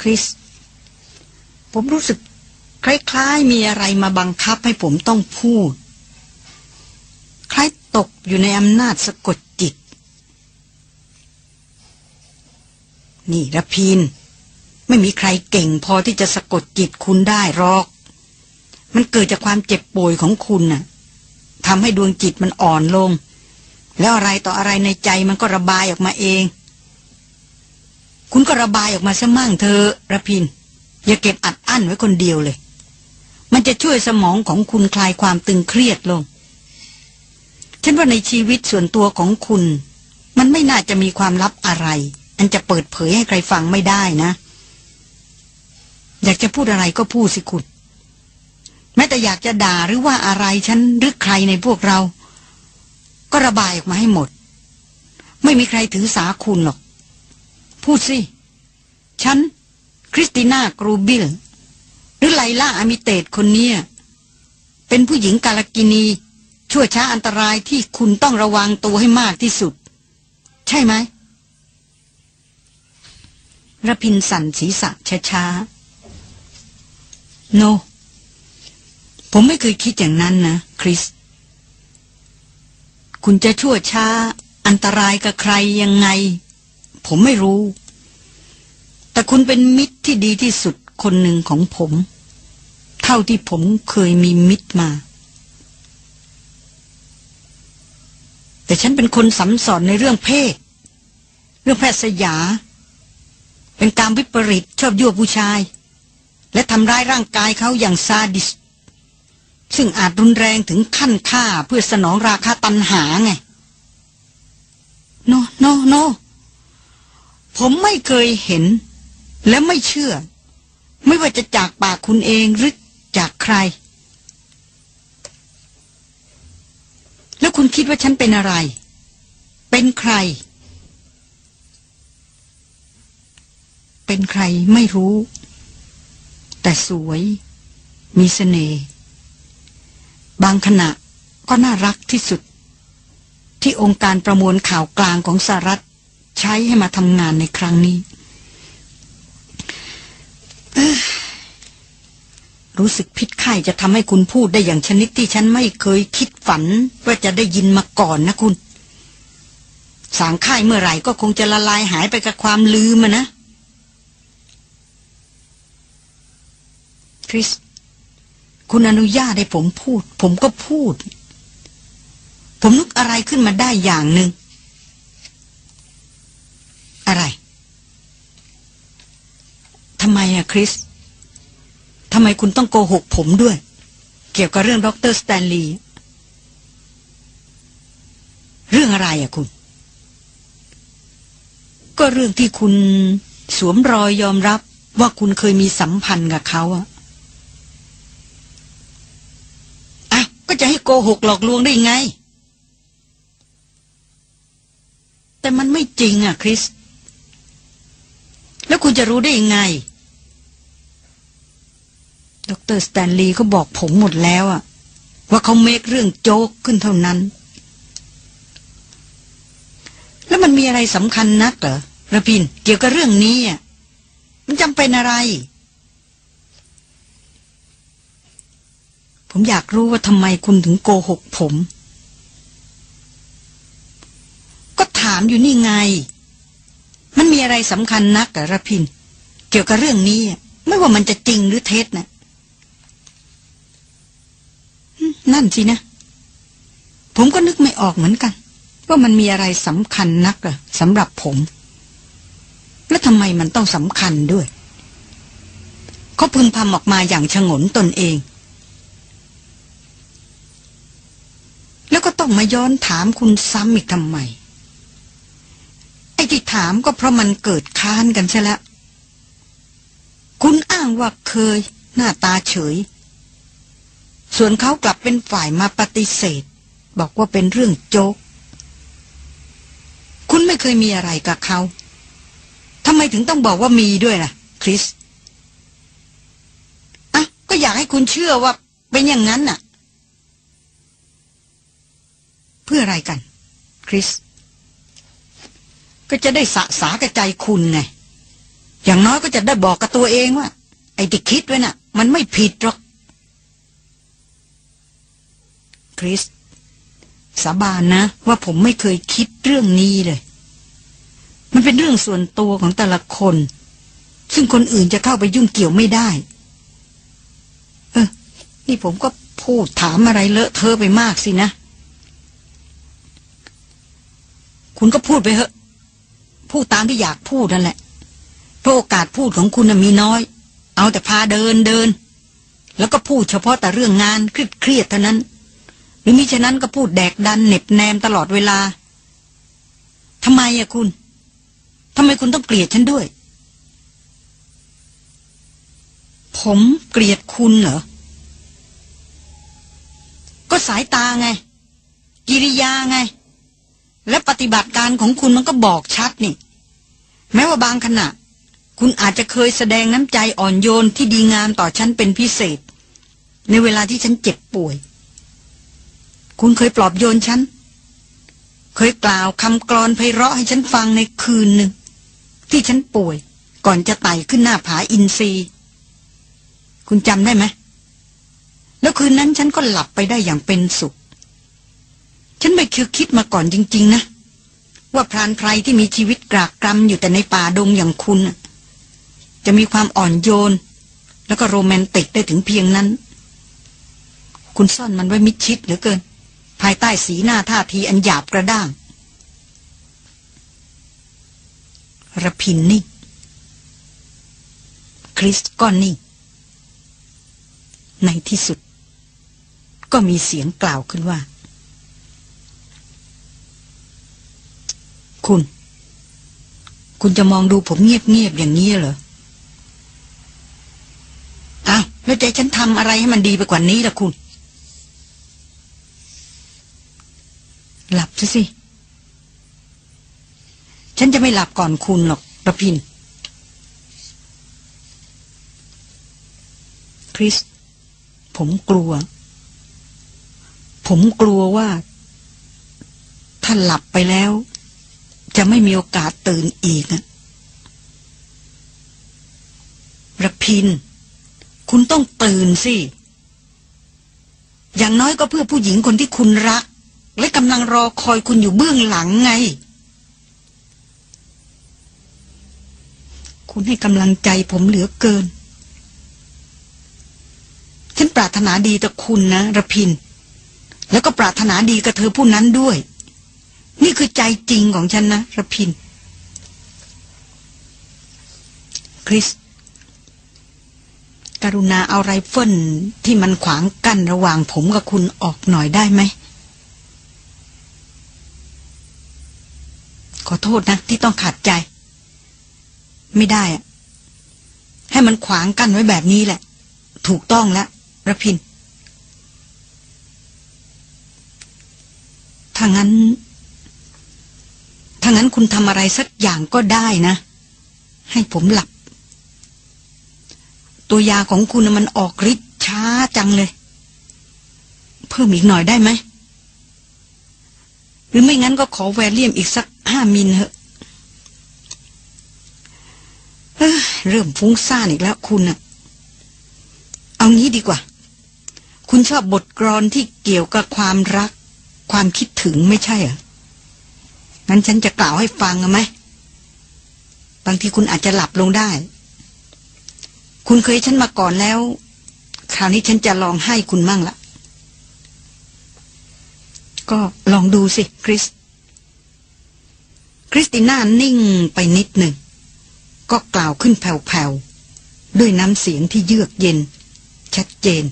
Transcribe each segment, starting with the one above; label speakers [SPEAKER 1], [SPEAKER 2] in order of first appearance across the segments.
[SPEAKER 1] คริส ผมรู้สึกคล้ายๆมีอะไรมาบังคับให้ผมต้องพูด คล้ายตกอยู่ในอำนาจสะกดจิต นี่ระพินไม่มีใครเก่งพอที่จะสะกดจิตคุณได้หรอก มันเกิดจากความเจ็บป่วยของคุณน่ะทำให้ดวงจิตมันอ่อนลง แล้วอะไรต่ออะไรในใจมันก็ระบายออกมาเอง คุณก็ระบายออกมาซะมั่งเธอระพิน อย่าเก็บอัดอั้นไว้คนเดียวเลย มันจะช่วยสมองของคุณคลายความตึงเครียดลง ฉันว่าในชีวิตส่วนตัวของคุณ มันไม่น่าจะมีความลับอะไร อันจะเปิดเผยให้ใครฟังไม่ได้นะ อยากจะพูดอะไรก็พูดสิคุณแม้แต่อยากจะด่าหรือว่าอะไรฉันหรือใครในพวกเรา ก็ระบายออกมาให้หมด ไม่มีใครถือสาคุณหรอก พูดสิ ฉัน คริสติน่ากรูบิล หรือไลล่าอามิเตตคนเนี้ยเป็นผู้หญิงกาลกินี ชั่วช้าอันตรายที่คุณต้องระวังตัวให้มากที่สุด ใช่ไหมระพินสันศีรษะช้าๆ โนผมไม่เคยคิดอย่างนั้นนะ คริส คุณจะชั่วช้า อันตรายกับใครยังไง ผมไม่รู้ แต่คุณเป็นมิตรที่ดีที่สุดคนหนึ่งของผม เท่าที่ผมเคยมีมิตรมา แต่ฉันเป็นคนสัมสอนในเรื่องเพศ เรื่องแพทย์สยา เป็นการวิปริตชอบยั่วผู้ชาย และทำร้ายร่างกายเขาอย่างซาดิส ซึ่งอาจรุนแรงถึงขั้นฆ่าเพื่อสนองราคาตันหาไง โน โน โน ผมไม่เคยเห็น และไม่เชื่อ ไม่ว่าจะจากปากคุณเองหรือจากใคร แล้วคุณคิดว่าฉันเป็นอะไร เป็นใคร เป็นใครไม่รู้ แต่สวย มีสเสน่ห์บางขณะก็น่ารักที่สุด ที่องค์การประมวลข่าวกลางของสหรัฐ ใช้ให้มาทำงานในครั้งนี้ รู้สึกพิษไข่จะทำให้คุณพูดได้อย่างชนิดที่ฉันไม่เคยคิดฝัน ว่าจะได้ยินมาก่อนนะคุณ สางค่ายเมื่อไหร่ก็คงจะละลายหายไปกับความลืมนะคริสคุณอนุญาตให้ผมพูด ผมก็พูด ผมนึกอะไรขึ้นมาได้อย่างหนึ่ง อะไรทำไมอะคริสทำไมคุณต้องโกหกผมด้วย เกี่ยวกับเรื่องดรสแตนลีย์เรื่องอะไรอะคุณ ก็เรื่องที่คุณสวมรอยยอมรับว่าคุณเคยมีสัมพันธ์กับเขาอะอะก็จะให้โกหกหลอกลวงได้ไง แต่มันไม่จริงอะคริส แล้วคุณจะรู้ได้ยังไง ดรสแตนลีย์เขาบอกผมหมดแล้วอะว่าเขาเมคเรื่องโจ๊กขึ้นเท่านั้น แล้วมันมีอะไรสำคัญนักเหรอระพิน เกี่ยวกับเรื่องนี้อะมันจำเป็นอะไร ผมอยากรู้ว่าทำไมคุณถึงโกหกผม ก็ถามอยู่นี่ไง มันมีอะไรสำคัญนักกับระพิน เกี่ยวกับเรื่องนี้ ไม่ว่ามันจะจริงหรือเท็จนะนั่นสินะ ผมก็นึกไม่ออกเหมือนกัน ว่ามันมีอะไรสำคัญนักอะสำหรับผม แล้วทำไมมันต้องสำคัญด้วยเขาพึมพำออกมาอย่างชงนตนเอง แล้วก็ต้องมาย้อนถามคุณซ้ำอีกทำไม อ้ที่ถามก็เพราะมันเกิดค้านกันใช่แล้ว คุณอ้างว่าเคย หน้าตาเฉย ส่วนเขากลับเป็นฝ่ายมาปฏิเสธ บอกว่าเป็นเรื่องโจ๊กคุณไม่เคยมีอะไรกับเขาทำไมถึงต้องบอกว่ามีด้วยล่ะ คริสอะก็อยากให้คุณเชื่อว่าเป็นอย่างนั้นน่ะ เพื่ออะไรกัน คริส ก็จะได้สะสากระใจคุณไง อย่างน้อยก็จะได้บอกกับตัวเองว่า ไอ้ที่คิดไว้น่ะ มันไม่ผิดหรอก คริส สาบานนะ ว่าผมไม่เคยคิดเรื่องนี้เลย มันเป็นเรื่องส่วนตัวของแต่ละคน ซึ่งคนอื่นจะเข้าไปยุ่งเกี่ยวไม่ได้ เออ นี่ผมก็พูดถามอะไรเลอะเทอะไปมากสินะ คุณก็พูดไปเถอะ พูดตามที่อยากพูดนั่นแหละเพราะโอกาสพูดของคุณมีน้อย เอาแต่พาเดินเดิน แล้วก็พูดเฉพาะแต่เรื่องงานเครียดเท่านั้น หรือมิฉะนั้นก็พูดแดกดันเหน็บแนมตลอดเวลาทำไมอะคุณทำไมคุณต้องเกลียดฉันด้วย ผมเกลียดคุณเหรอ ก็สายตาไง กิริยาไง และปฏิบัติการของคุณมันก็บอกชัดนี่ แม้ว่าบางขณะ คุณอาจจะเคยแสดงน้ำใจอ่อนโยนที่ดีงามต่อฉันเป็นพิเศษ ในเวลาที่ฉันเจ็บป่วย คุณเคยปลอบโยนฉัน เคยกล่าวคำกรอนไพเราะให้ฉันฟังในคืนหนึ่ง ที่ฉันป่วย ก่อนจะไต่ขึ้นหน้าผาอินซีคุณจำได้ไหมแล้วคืนนั้นฉันก็หลับไปได้อย่างเป็นสุข ฉันไม่เคยคิดมาก่อนจริง ๆ นะ ว่าพรานไพรที่มีชีวิตกรากกรำอยู่แต่ในป่าดงอย่างคุณ จะมีความอ่อนโยน แล้วก็โรแมนติกได้ถึงเพียงนั้น คุณซ่อนมันไว้มิดชิดเหลือเกิน ภายใต้สีหน้าท่าทีอันหยาบกระด้างระพินนิ่งคริสก็นิ่งในที่สุด ก็มีเสียงกล่าวขึ้นว่า คุณ คุณจะมองดูผมเงียบๆอย่างนี้เหรออ้าวแล้วใจฉันทำอะไรให้มันดีไปกว่านี้ล่ะคุณ หลับซะสิ ฉันจะไม่หลับก่อนคุณหรอกประพิน คริส ผมกลัว ผมกลัวว่า ถ้าหลับไปแล้ว จะไม่มีโอกาสตื่นอีกนะระพิน คุณต้องตื่นสิ อย่างน้อยก็เพื่อผู้หญิงคนที่คุณรัก และกำลังรอคอยคุณอยู่เบื้องหลังไง คุณให้กำลังใจผมเหลือเกิน ฉันปรารถนาดีต่อคุณนะระพิน แล้วก็ปรารถนาดีกับเธอผู้นั้นด้วย นี่คือใจจริงของฉันนะระพิน คริส กรุณาเอาไรเฟิลที่มันขวางกั้นระหว่างผมกับคุณออกหน่อยได้ไหม ขอโทษนะ ที่ต้องขัดใจ ไม่ได้อะให้มันขวางกั้นไว้แบบนี้แหละ ถูกต้องแล้วระพินถ้างั้นางั้นคุณทำอะไรสักอย่างก็ได้นะ ให้ผมหลับ ตัวยาของคุณมันออกฤทธิ์ช้าจังเลย เพิ่มอีกหน่อยได้ไหม หรือไม่งั้นก็ขอแวลเลียมอีกสักห้ามิลเถอะเเริ่มฟุ้งซ่านอีกแล้วคุณอะเอางี้ดีกว่า คุณชอบบทกรอนที่เกี่ยวกับความรัก ความคิดถึงไม่ใช่เหรอ งั้นฉันจะกล่าวให้ฟังไหม บางทีคุณอาจจะหลับลงได้ คุณเคยฉันมาก่อนแล้ว คราวนี้ฉันจะลองให้คุณมั่งละ ก็ลองดูสิคริส คริสติน่านิ่งไปนิดหนึ่ง ก็กล่าวขึ้นแผ่วๆ ด้วยน้ำเสียงที่เยือกเย็น ชัดเจน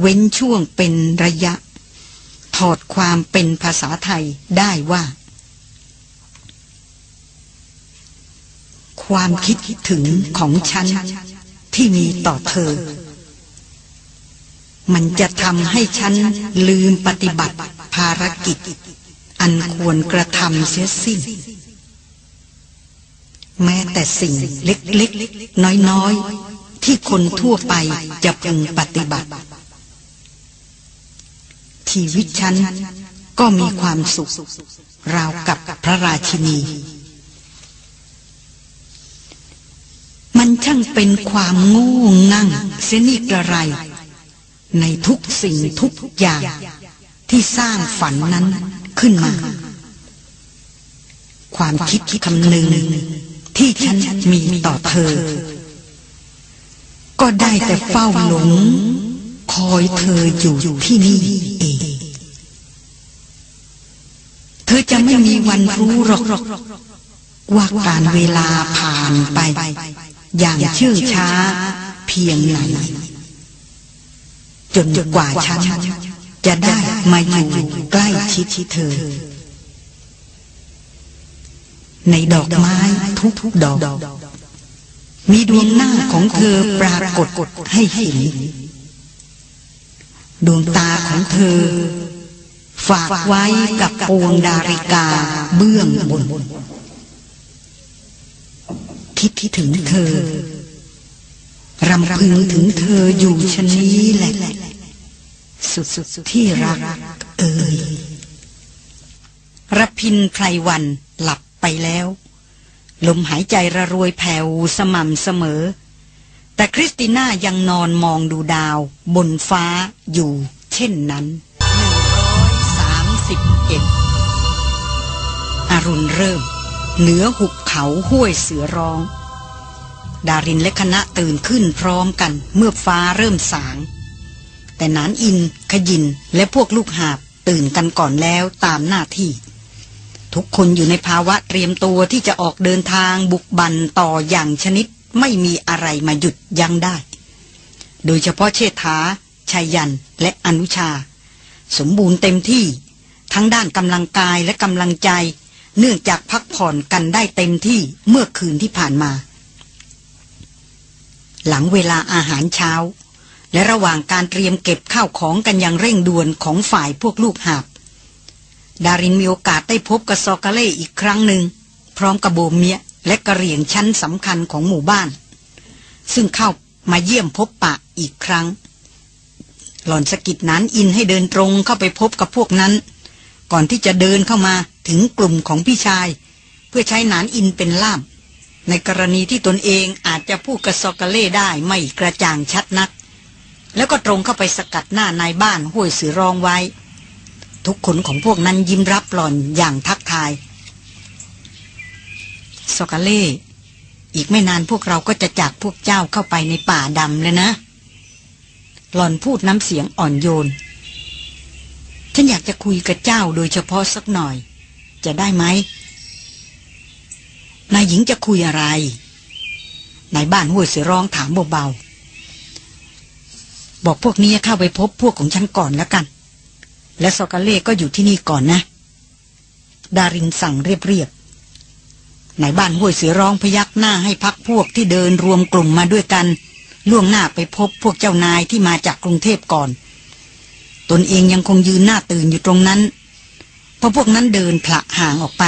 [SPEAKER 1] เว้นช่วงเป็นระยะ ถอดความเป็นภาษาไทยได้ว่า ความคิดถึงของฉันที่มีต่อเธอ มันจะทำให้ฉันลืมปฏิบัติภารกิจ อันควรกระทำเสียสิ้น แม้แต่สิ่งเล็กๆ น้อยๆ ที่คนทั่วไปจะพึงปฏิบัติ ชีวิตฉันก็มีความสุข ราวกับพระราชินี มันช่างเป็นความโง่งั่งเสนิกระไร ในทุกสิ่งทุกอย่าง ที่สร้างฝันนั้นขึ้นมา ความคิดคำนึงที่ฉันมีต่อเธอ ก็ได้แต่เฝ้าหลง คอยเธออยู่ที่นี่เอง เธอจะไม่มีวันรู้หรอกว่าการเวลาผ่านไป อย่างเชื่องช้า เพียงไหน จนกว่าฉัน จะได้มาอยู่ใกล้ชิดเธอ ในดอกไม้ทุกดอก มีดวงหน้าของเธอปรากฏให้เห็น ดวงตาของเธอ ฝากไว้กับปวงดาริกาเบื้องบน คิดที่ถึงเธอ รำพึงถึงเธออยู่ชนี้แหละ สุดที่รักเอ่ยรพินไพรวันหลับไปแล้ว ลมหายใจระรวยแผ่วสม่ำเสมอ แต่คริสติน่ายังนอนมองดูดาว บนฟ้าอยู่เช่นนั้นหนึ่งร้อยสามสิบเอ็ดอรุณเริ่ม เหนือหุบเขาห้วยเสือร้อง ดารินและคณะตื่นขึ้นพร้อมกันเมื่อฟ้าเริ่มสาง แต่นานอิน ขยินและพวกลูกหาบตื่นกันก่อนแล้วตามหน้าที่ ทุกคนอยู่ในภาวะเตรียมตัวที่จะออกเดินทางบุกบันต่ออย่างชนิดไม่มีอะไรมาหยุดยั้งได้ โดยเฉพาะเชษฐาชายันและอนุชา สมบูรณ์เต็มที่ ทั้งด้านกำลังกายและกำลังใจ เนื่องจากพักผ่อนกันได้เต็มที่เมื่อคืนที่ผ่านมา หลังเวลาอาหารเช้า และระหว่างการเตรียมเก็บข้าวของกันอย่างเร่งด่วนของฝ่ายพวกลูกหาบ ดารินมีโอกาสได้พบกับซอกาเล่อีกครั้งหนึ่ง พร้อมกับโบเมียและกระเหรี่ยงชั้นสำคัญของหมู่บ้าน ซึ่งเข้ามาเยี่ยมพบปะอีกครั้ง หล่อนสกิดนั้นอินให้เดินตรงเข้าไปพบกับพวกนั้น ก่อนที่จะเดินเข้ามา ถึงกลุ่มของพี่ชาย เพื่อใช้นานอินเป็นล่าม ในกรณีที่ตนเองอาจจะพูดกับซอกาเล่ได้ไม่กระจ่างชัดนัก แล้วก็ตรงเข้าไปสกัดหน้านายบ้านห้วยสือรองไว้ ทุกคนของพวกนั้นยิ้มรับหล่อนอย่างทักทายซอกาเล่อีกไม่นานพวกเราก็จะจากพวกเจ้าเข้าไปในป่าดำเลยนะ หล่อนพูดน้ำเสียงอ่อนโยน ฉันอยากจะคุยกับเจ้าโดยเฉพาะสักหน่อย จะได้ไหมนายหญิงจะคุยอะไรนายบ้านห้วยเสือร้องถามเบาๆบอกพวกนี้เข้าไปพบพวกของฉันก่อนแล้วกัน และซอกาเล่ก็อยู่ที่นี่ก่อนนะ ดารินสั่งเรียบๆนายบ้านห้วยเสือร้องพยักหน้าให้พักพวกที่เดินรวมกลุ่มมาด้วยกัน ล่วงหน้าไปพบพวกเจ้านายที่มาจากกรุงเทพก่อน ตนเองยังคงยืนหน้าตื่นอยู่ตรงนั้น พอพวกนั้นเดินผละห่างออกไป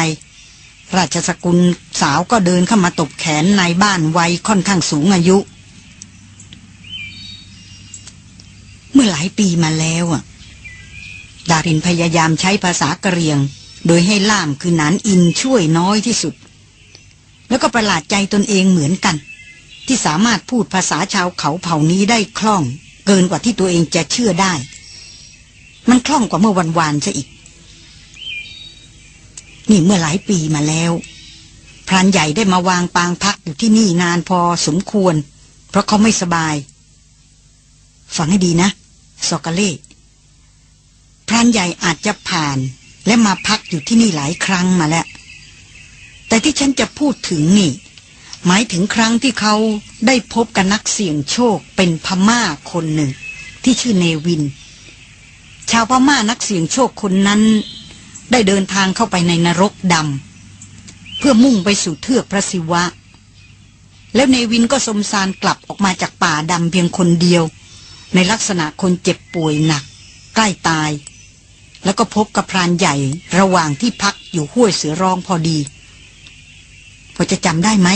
[SPEAKER 1] ราชสกุลสาวก็เดินเข้ามาตบแขนในบ้านวัยค่อนข้างสูงอายุ เมื่อหลายปีมาแล้วอะ ดารินพยายามใช้ภาษากะเรียง โดยให้ล่ามคือนานอินช่วยน้อยที่สุด แล้วก็ประหลาดใจตนเองเหมือนกัน ที่สามารถพูดภาษาชาวเขาเผ่านี้ได้คล่อง เกินกว่าที่ตัวเองจะเชื่อได้ มันคล่องกว่าเมื่อวันวานซะอีก นี่เมื่อหลายปีมาแล้ว พรานใหญ่ได้มาวางปางพักอยู่ที่นี่นานพอสมควร เพราะเขาไม่สบาย ฟังให้ดีนะซอกาเล่พรานใหญ่อาจจะผ่านและมาพักอยู่ที่นี่หลายครั้งมาแล้ว แต่ที่ฉันจะพูดถึงนี่ หมายถึงครั้งที่เขาได้พบกับนักเสี่ยงโชคเป็นพม่าคนหนึ่ง ที่ชื่อเนวิน ชาวพม่านักเสี่ยงโชคคนนั้น ได้เดินทางเข้าไปในนรกดำเพื่อมุ่งไปสู่เทือกพระศิวะ แล้วเนวินก็สมสารกลับออกมาจากป่าดำเพียงคนเดียว ในลักษณะคนเจ็บป่วยหนัก ใกล้ตาย แล้วก็พบกับพรานใหญ่ระหว่างที่พักอยู่ห้วยเสือร้องพอดี พอจะจำได้ไหม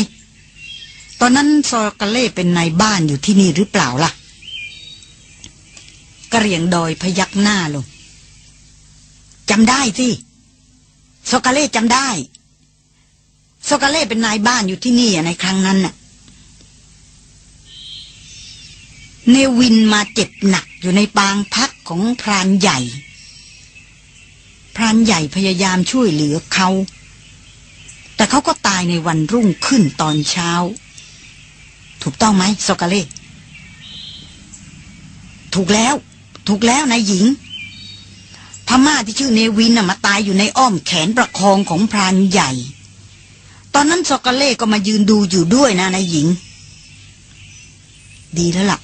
[SPEAKER 1] ตอนนั้นซอกาเล่เป็นนายบ้านอยู่ที่นี่หรือเปล่าล่ะกระเรียงดอยพยักหน้าลง จำได้สิโซกาเล่จำได้โซกาเล่เป็นนายบ้านอยู่ที่นี่ในครั้งนั้นน่ะ เนวินมาเจ็บหนักอยู่ในปางพักของพรานใหญ่ พรานใหญ่พยายามช่วยเหลือเขา แต่เขาก็ตายในวันรุ่งขึ้นตอนเช้า ถูกต้องไหมสกาเล่ ถูกแล้ว ถูกแล้วนายหญิง ม่าที่ชื่อเนวินน่ะมาตายอยู่ในอ้อมแขนประคองของพรานใหญ่ ตอนนั้นสกาเล่ก็มายืนดูอยู่ด้วยนะนายหญิง ดีแล้วล่ะ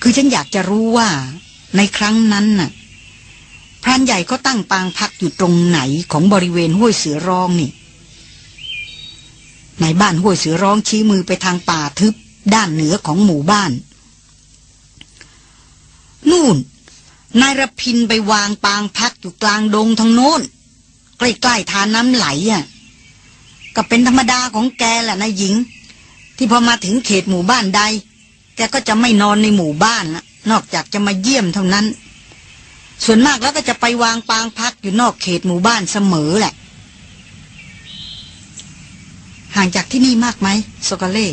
[SPEAKER 1] คือฉันอยากจะรู้ว่า ในครั้งนั้นน่ะ พรานใหญ่เขาตั้งปางพักอยู่ตรงไหนของบริเวณห้วยเสือร้องนี่ในบ้านห้วยเสือร้องชี้มือไปทางป่าทึบด้านเหนือของหมู่บ้าน นู่น นายรพินไปวางปางพักอยู่กลางดงทางโน้น ใกล้ๆทานน้ำไหลอะก็เป็นธรรมดาของแกแหละนายหญิง ที่พอมาถึงเขตหมู่บ้านใด แกก็จะไม่นอนในหมู่บ้านนะนอกจากจะมาเยี่ยมเท่านั้น ส่วนมากแล้วก็จะไปวางปางพักอยู่นอกเขตหมู่บ้านเสมอแหละ ห่างจากที่นี่มากไหมโซกาเล่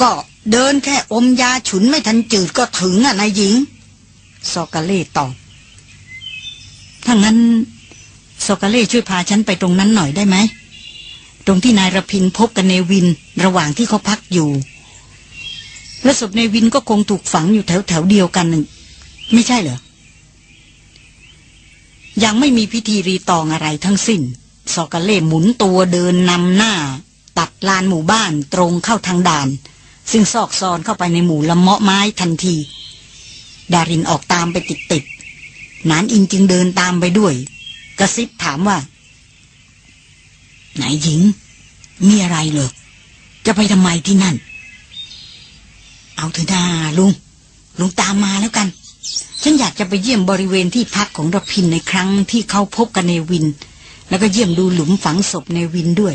[SPEAKER 1] ก็ เดินแค่อมยาฉุนไม่ทันจืดก็ถึงอะนายหญิงโซกาเล่ตอบถ้างั้นโซกาเล่ช่วยพาฉันไปตรงนั้นหน่อยได้ไหม ตรงที่นายรพินพบกับเนวินระหว่างที่เขาพักอยู่ และศพเนวินก็คงถูกฝังอยู่แถวแถวเดียวกันนั่นไม่ใช่เหรอ ยังไม่มีพิธีรีตองอะไรทั้งสิ้นซอกาเล่หมุนตัวเดินนำหน้า ตัดลานหมู่บ้านตรงเข้าทางด่าน ซึ่งซอกซอนเข้าไปในหมู่ละเมาะไม้ทันที ดารินออกตามไปติดๆนานอิงจึงเดินตามไปด้วย กระซิบถามว่า ไหนหญิง มีอะไรเหรอจะไปทำไมที่นั่น เอาเถอะนาลุง ลุงตามมาแล้วกัน ฉันอยากจะไปเยี่ยมบริเวณที่พักของรพินในครั้งที่เขาพบกันเนวิน แล้วก็เยี่ยมดูหลุมฝังศพเนวินด้วย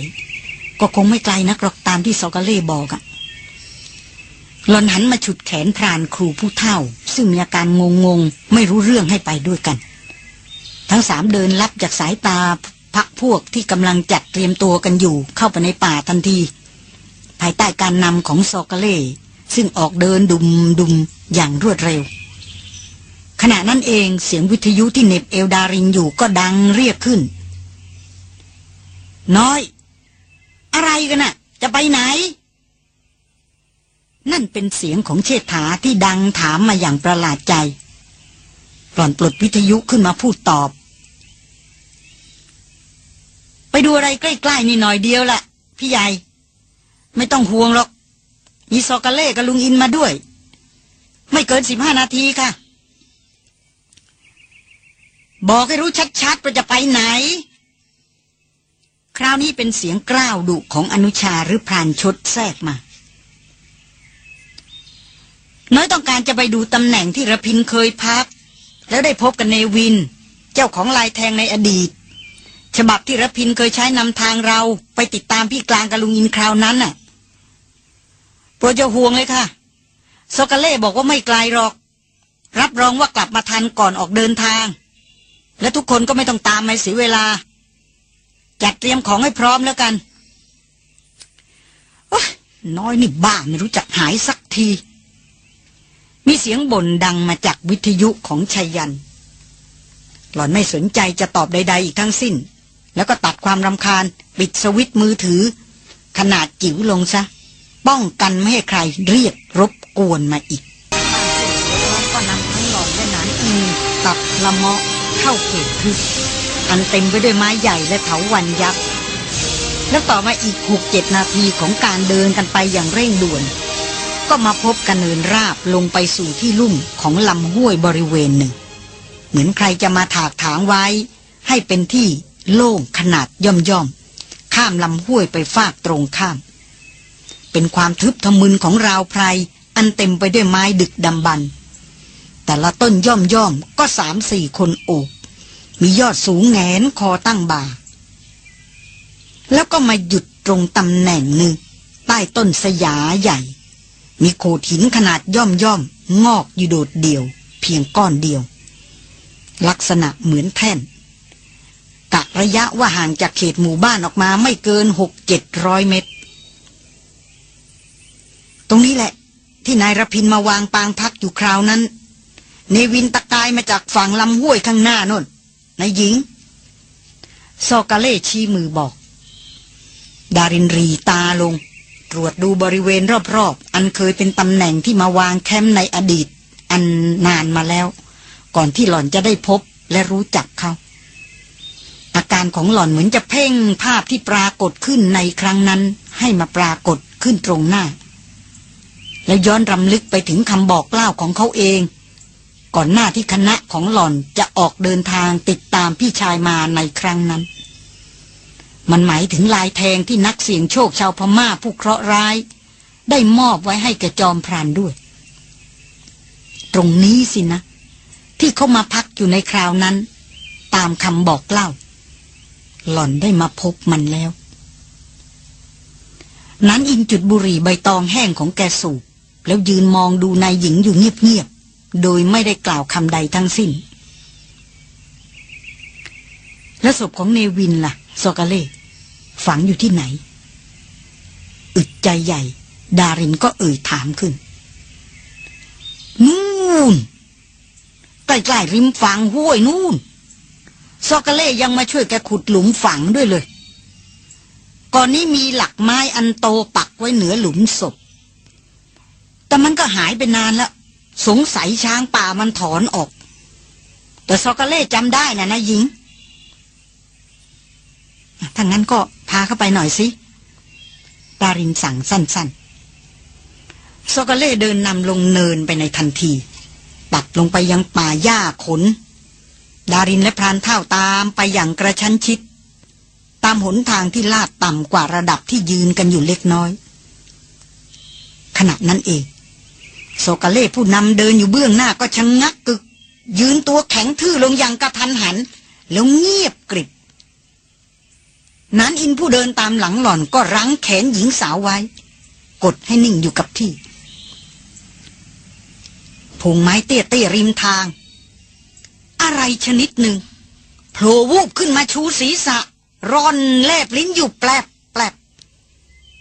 [SPEAKER 1] ก็คงไม่ไกลนักหรอกตามที่ซอกาเล่บอกอะ หลอนหันมาฉุดแขนพรานครูผู้เฒ่า ซึ่งมีอาการงงงๆไม่รู้เรื่องให้ไปด้วยกัน ทั้งสามเดินลับจากสายตาพักพวกที่กำลังจัดเตรียมตัวกันอยู่เข้าไปในป่าทันที ภายใต้การนำของซอกาเล่ ซึ่งออกเดินดุมดุมอย่างรวดเร็ว ขณะนั้นเองเสียงวิทยุที่เน็บเอลดารินอยู่ก็ดังเรียกขึ้น น้อย อะไรกันน่ะ จะไปไหน นั่นเป็นเสียงของเชษฐาที่ดังถามมาอย่างประหลาดใจ หล่อนปลดวิทยุขึ้นมาพูดตอบ ไปดูอะไรใกล้ๆนี่หน่อยเดียวละพี่ใหญ่ ไม่ต้องห่วงหรอก มีซอกาเล่กับลุงอินมาด้วย ไม่เกินสิบห้านาทีค่ะ บอกให้รู้ชัดๆว่าจะไปไหน คราวนี้เป็นเสียงกล้าวดุของอนุชาหรือพรานชดแทรกมา น้อยต้องการจะไปดูตำแหน่งที่ระพินเคยพัก แล้วได้พบกับเนวิน เจ้าของลายแทงในอดีต ฉบับที่ระพินเคยใช้นำทางเราไปติดตามพี่กลางกับลุงอินคราวนั้นน่ะโปรดจะห่วงเลยค่ะโซกาเล่บอกว่าไม่ไกลหรอก รับรองว่ากลับมาทันก่อนออกเดินทาง และทุกคนก็ไม่ต้องตามมาเสียเวลา จัดเตรียมของให้พร้อมแล้วกันน้อยนี่บ้าไม่รู้จักหายสักที มีเสียงบ่นดังมาจากวิทยุของชัยยัน หล่อนไม่สนใจจะตอบใด ๆ อีกทั้งสิ้น แล้วก็ตัดความรำคาญ ปิดสวิตช์มือถือ ขนาดจิ๋วลงซะ ป้องกันไม่ให้ใครเรียกรบกวนมาอีกก็นำทั้งหล่อนและนานอิงตัดละเมาะเข้าเขตทึบอันเต็มไปด้วยไม้ใหญ่และเถาวันยักษ์แล้วต่อมาอีกหกเจ็ดนาทีของการเดินกันไปอย่างเร่งด่วน ก็มาพบกันเนินราบลงไปสู่ที่ลุ่มของลำห้วยบริเวณหนึ่ง เหมือนใครจะมาถากถางไว้ ให้เป็นที่โล่งขนาดย่อมย่อมข้ามลำห้วยไปฟากตรงข้าม เป็นความทึบทะมึนของราวไพรอันเต็มไปด้วยไม้ดึกดำบรรแต่ละต้นย่อมย่อมก็สามสี่คนโอบ มียอดสูงแหงนคอตั้งบ่า แล้วก็มาหยุดตรงตำแหน่งหนึ่งใต้ต้นสยาใหญ่ มีโขดหินขนาดย่อมย่อมๆงอกอยู่โดดเดี่ยว เพียงก้อนเดียว ลักษณะเหมือนแท่นกะระยะว่าห่างจากเขตหมู่บ้านออกมาไม่เกินหกเจ็ดร้อยเมตร ตรงนี้แหละ ที่นายรพินมาวางปางพักอยู่คราวนั้น เนวินตะกายมาจากฝั่งลำห้วยข้างหน้าน่นนายหญิง ซอกาเล่ชี้มือบอก ดารินรีตาลง ตรวจดูบริเวณรอบๆ อันเคยเป็นตำแหน่งที่มาวางแคมป์ในอดีต อันนานมาแล้ว ก่อนที่หล่อนจะได้พบและรู้จักเขา อาการของหล่อนเหมือนจะเพ่งภาพที่ปรากฏขึ้นในครั้งนั้น ให้มาปรากฏขึ้นตรงหน้า และย้อนรำลึกไปถึงคำบอกเล่าของเขาเอง ก่อนหน้าที่คณะของหล่อนจะออกเดินทางติดตามพี่ชายมาในครั้งนั้น มันหมายถึงลายแทงที่นักเสี่ยงโชคชาวพม่าผู้เคราะห์ร้าย ได้มอบไว้ให้แกจอมพรานด้วย ตรงนี้สินะ ที่เขามาพักอยู่ในคราวนั้น ตามคำบอกเล่า หล่อนได้มาพบมันแล้ว นั้นอินจุดบุหรี่ใบตองแห้งของแกสูบแล้วยืนมองดูนายหญิงอยู่เงียบๆ โดยไม่ได้กล่าวคำใดทั้งสิ้น และศพของเนวินล่ะ ซกาเล่ฝังอยู่ที่ไหน อึดใจใหญ่ ดารินก็เอ่ยถามขึ้น นู่นใกล้ๆริมฝั่งห้วยนู่นซอกาเล่ยังมาช่วยแกขุดหลุมฝังด้วยเลย ก่อนนี้มีหลักไม้อันโตปักไว้เหนือหลุมศพ แต่มันก็หายไปนานแล้ว สงสัยช้างป่ามันถอนออก แต่ซอกาเล่จำได้นะนะหญิง ถ้างั้นก็พาเข้าไปหน่อยสิดารินสั่งสั้นๆ ซอกาเล่เดินนำลงเนินไปในทันที ตัดลงไปยังป่าหญ้าขน ดารินและพรานเท่าตามไปอย่างกระชั้นชิด ตามหนทางที่ลาดต่ำกว่าระดับที่ยืนกันอยู่เล็กน้อย ขณะนั้นเองโซกาเล่ผู้นำเดินอยู่เบื้องหน้าก็ชะงงักกึก ยืนตัวแข็งทื่อลงอย่างกระทันหัน แล้วเงียบกริบ นันอินผู้เดินตามหลังหล่อนก็รั้งแขนหญิงสาวไว้ กดให้นิ่งอยู่กับที่พงไม้เตี้ยเตี้ยริมทาง อะไรชนิดหนึ่งโผล่วูบขึ้นมาชูศีรษะ ร่อนแลบลิ้นอยู่แปลบแปลบ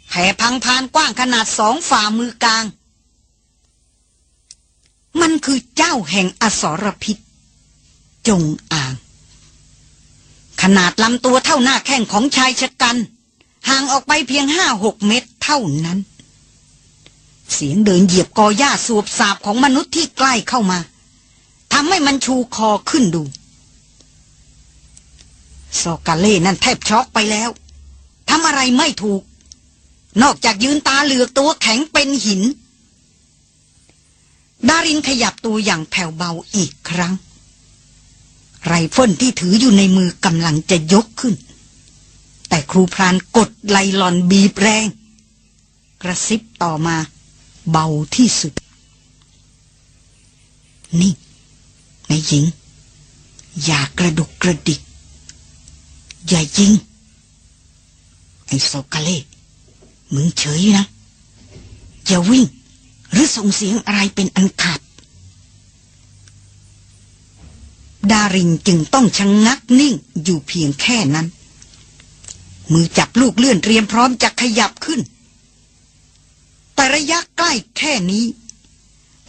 [SPEAKER 1] แผ่พังพานกว้างขนาดสองฝ่ามือกลาง มันคือเจ้าแห่งอสรพิษ จงอ่าง ขนาดลำตัวเท่าหน้าแข้งของชายชะกันห่างออกไปเพียงห้าหกเมตรเท่านั้น เสียงเดินเหยียบกอหญ้าสวบสาบของมนุษย์ที่ใกล้เข้ามาทำให้มันชูคอขึ้นดูซอกาเล่นั่นแทบช็อกไปแล้วทำอะไรไม่ถูก นอกจากยืนตาเหลือกตัวแข็งเป็นหิน ดารินขยับตัวอย่างแผ่วเบาอีกครั้ง ไรเฟิลที่ถืออยู่ในมือกำลังจะยกขึ้น แต่ครูพรานกดไลลอนบีบแรง กระซิบต่อมาเบาที่สุด นี่แม่หญิง อย่ากระดุกกระดิก อย่ายิง ไอ้โซกาเล่มึงเฉยนะ อย่าวิ่ง หรือส่งเสียงอะไรเป็นอันขาด ดารินจึงต้องชะงงักนิ่งอยู่เพียงแค่นั้น มือจับลูกเลื่อนเตรียมพร้อมจะขยับขึ้น แต่ระยะใกล้แค่นี้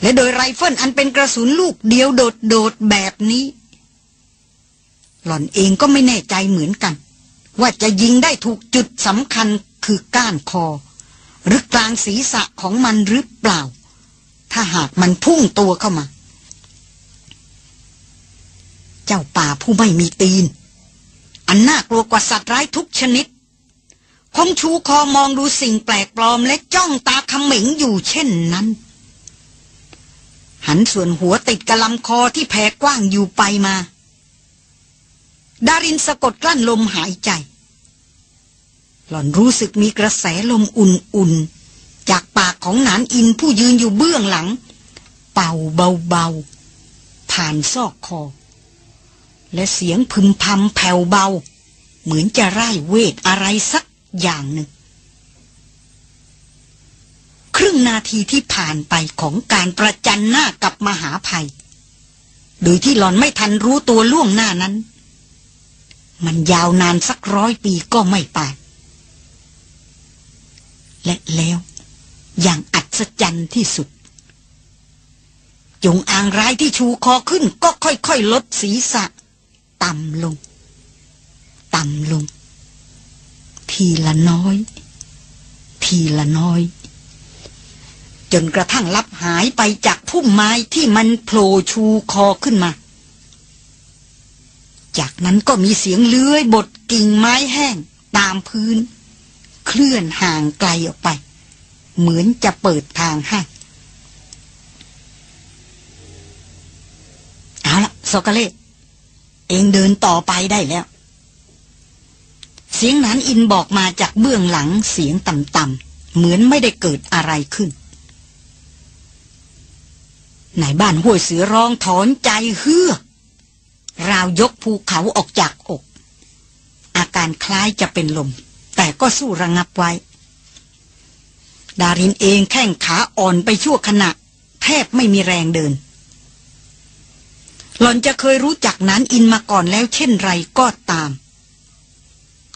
[SPEAKER 1] และโดยไรเฟิลอันเป็นกระสุนลูกเดียวโดดโดดแบบนี้ หล่อนเองก็ไม่แน่ใจเหมือนกัน ว่าจะยิงได้ถูกจุดสำคัญคือก้านคอ หรือกลางศีรษะของมันหรือเปล่า ถ้าหากมันพุ่งตัวเข้ามา เจ้าป่าผู้ไม่มีตีน อันน่ากลัวกว่าสัตว์ร้ายทุกชนิด คงชูคอมองดูสิ่งแปลกปลอมและจ้องตาขมิงอยู่เช่นนั้น หันส่วนหัวติดกระลำคอที่แผ่กว้างอยู่ไปมา ดารินสะกดกลั้นลมหายใจ หล่อนรู้สึกมีกระแสลมอุ่นๆ จากปากของหนานอินผู้ยืนอยู่เบื้องหลัง เป่าเบาๆผ่านซอกคอ และเสียงพึมพำแผ่วเบา เหมือนจะไร้เวทอะไรสักอย่างหนึ่ง ครึ่งนาทีที่ผ่านไปของการประจันหน้ากับมหาภัย โดยที่หลอนไม่ทันรู้ตัวล่วงหน้านั้น มันยาวนานสักร้อยปีก็ไม่ปานและแล้วอย่างอัศจรรย์ที่สุด จงอางร้ายที่ชูคอขึ้นก็ค่อยๆลดศีรษะ ต่ำลง ต่ำลง ทีละน้อย ทีละน้อย จนกระทั่งลับหายไปจากพุ่มไม้ที่มันโผล่ชูคอขึ้นมา จากนั้นก็มีเสียงเลื้อยบดกิ่งไม้แห้งตามพื้น เคลื่อนห่างไกลออกไป เหมือนจะเปิดทางให้เอาละโซกาเล่ องเดินต่อไปได้แล้ว เสียงนั้นอินบอกมาจากเบื้องหลังเสียงต่ำๆเหมือนไม่ได้เกิดอะไรขึ้นนายบ้านห้วยเสือร้องถอนใจเฮือราว ยกภูเขาออกจากอก อาการคล้ายจะเป็นลม แต่ก็สู้ระงับไว้ ดารินเองแข้งขาอ่อนไปชั่วขณะ แทบไม่มีแรงเดิน หล่อนจะเคยรู้จักนั้นอินมาก่อนแล้วเช่นไรก็ตาม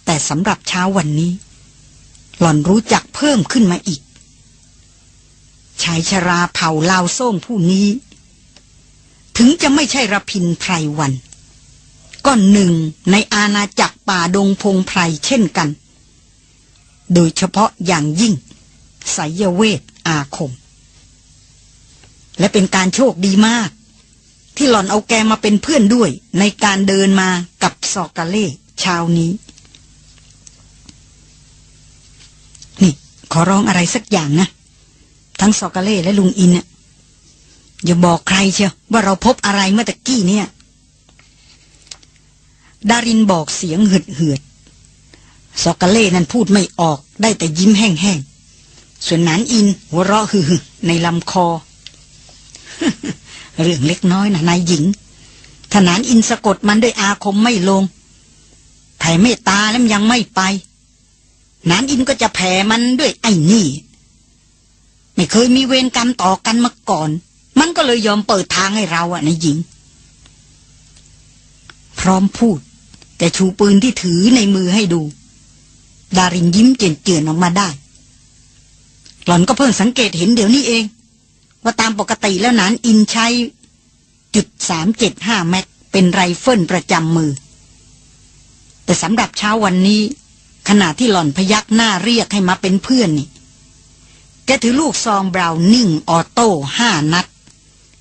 [SPEAKER 1] แต่สำหรับเช้าวันนี้ หล่อนรู้จักเพิ่มขึ้นมาอีกชายชราเผ่าลาวโซ่งผู้นี้ ถึงจะไม่ใช่ระพินไพรวัน ก็หนึ่งในอาณาจักรป่าดงพงไพรเช่นกัน โดยเฉพาะอย่างยิ่งไสยเวทอาคม และเป็นการโชคดีมาก ที่หล่อนเอาแกมาเป็นเพื่อนด้วย ในการเดินมากับซอกาเล่เช้านี้ นี่ ขอร้องอะไรสักอย่างนะ ทั้งซอกาเล่และลุงอินเนี่ยอย่าบอกใครเชียวว่าเราพบอะไรเมื่อตะกี้เนี่ย ดารินบอกเสียงเหือดเหือดซอกาเล่นั้นพูดไม่ออกได้แต่ยิ้มแห้งๆส่วนนานอินหัวเราะฮือในลำคอ เรื่องเล็กน้อยนะนายหญิงถ้านานอินสะกดมันด้วยอาคมไม่ลงแผ่เมตตาแล้วยังไม่ไป นานอินก็จะแผ่มันด้วยไอ้นี่ ไม่เคยมีเวรกรรมต่อกันมาก่อน มันก็เลยยอมเปิดทางให้เราอะนายหญิง พร้อมพูด แต่ชูปืนที่ถือในมือให้ดู ดารินยิ้มเจือนออกมาได้ หล่อนก็เพิ่งสังเกตเห็นเดี๋ยวนี้เอง ว่าตามปกติแล้วนานอินใช้จุดสามเจ็ดห้าแม็กเป็นไรเฟิลประจำมือ แต่สำหรับเช้าวันนี้ ขณะที่หล่อนพยักหน้าเรียกให้มาเป็นเพื่อนนี่ แกถือลูกซองบราวนิ่งออโต้ห้านัด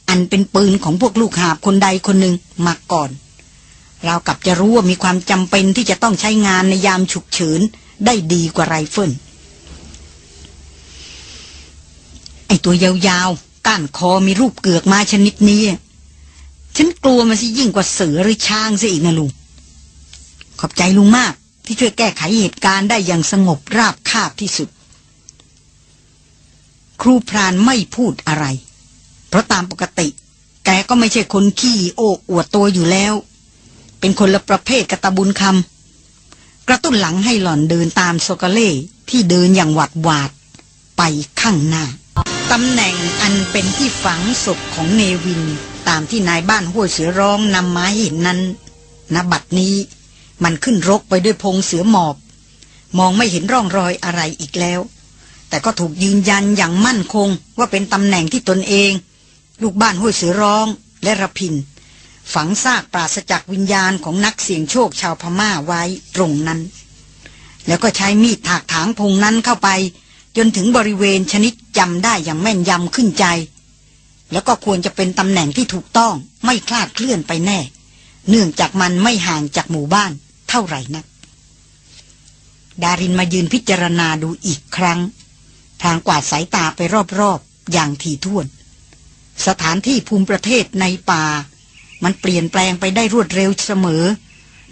[SPEAKER 1] อันเป็นปืนของพวกลูกหาบคนใดคนหนึ่งมาก่อนราวกับจะรู้ว่ามีความจำเป็นที่จะต้องใช้งานในยามฉุกเฉินได้ดีกว่าไรเฟิลไอ้ตัวยาว ก้านคอมีรูปเกือกม้าชนิดนี้ ฉันกลัวมันสิยิ่งกว่าเสือหรือช้างซะอีกนะลุง ขอบใจลุงมากที่ช่วยแก้ไขเหตุการณ์ได้อย่างสงบราบคาบที่สุด ครูพรานไม่พูดอะไร เพราะตามปกติ แกก็ไม่ใช่คนขี้โอ้อวดตัวอยู่แล้ว เป็นคนละประเภทกระตะบุญคำกระตุ้นหลังให้หล่อนเดินตามโซกาเล่ที่เดินอย่างหวัดหวาดไปข้างหน้า ตำแหน่งอันเป็นที่ฝังศพของเนวิน ตามที่นายบ้านห้วยเสือร้องนำมาเห็นนั้นณบัดนี้มันขึ้นรกไปด้วยพงเสือหมอบ มองไม่เห็นร่องรอยอะไรอีกแล้ว แต่ก็ถูกยืนยันอย่างมั่นคงว่าเป็นตำแหน่งที่ตนเอง ลูกบ้านห้วยเสือร้องและระพิน ฝังซากปราศจากวิญญาณของนักเสี่ยงโชคชาวพม่าไว้ตรงนั้น แล้วก็ใช้มีดถากถางพงนั้นเข้าไป จนถึงบริเวณชนิดจำได้อย่างแม่นยำขึ้นใจ แล้วก็ควรจะเป็นตำแหน่งที่ถูกต้องไม่คลาดเคลื่อนไปแน่ เนื่องจากมันไม่ห่างจากหมู่บ้านเท่าไหร่นัก ดารินมายืนพิจารณาดูอีกครั้ง ทางกวาดสายตาไปรอบๆอย่างถี่ถ้วน สถานที่ภูมิประเทศในป่า มันเปลี่ยนแปลงไปได้รวดเร็วเสมอ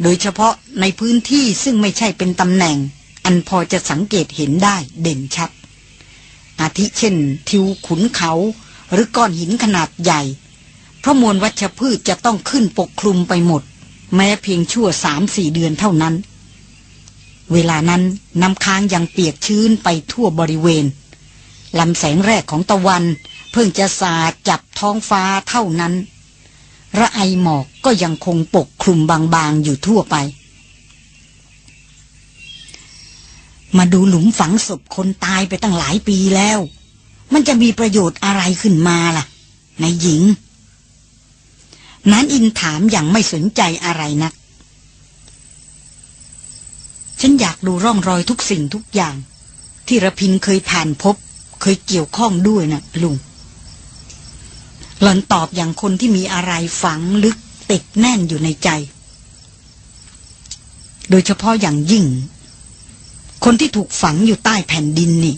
[SPEAKER 1] โดยเฉพาะในพื้นที่ซึ่งไม่ใช่เป็นตำแหน่ง อันพอจะสังเกตเห็นได้เด่นชัด อาทิเช่น ทิวขุนเขาหรือก้อนหินขนาดใหญ่ เพราะมวลวัชพืชจะต้องขึ้นปกคลุมไปหมด แม้เพียงชั่วสามสี่เดือนเท่านั้น เวลานั้นน้ำค้างยังเปียกชื้นไปทั่วบริเวณลำแสงแรกของตะวัน เพิ่งจะสาจับท้องฟ้าเท่านั้น ระไอหมอกก็ยังคงปกคลุมบางๆอยู่ทั่วไป มาดูหลุมฝังศพคนตายไปตั้งหลายปีแล้ว มันจะมีประโยชน์อะไรขึ้นมาล่ะนายหญิงนานอินถามอย่างไม่สนใจอะไรนัก ฉันอยากดูร่องรอยทุกสิ่งทุกอย่าง ที่ระพินเคยผ่านพบ เคยเกี่ยวข้องด้วยนะลุงหลอนตอบอย่างคนที่มีอะไรฝังลึกติดแน่นอยู่ในใจ โดยเฉพาะอย่างยิ่ง คนที่ถูกฝังอยู่ใต้แผ่นดินนี่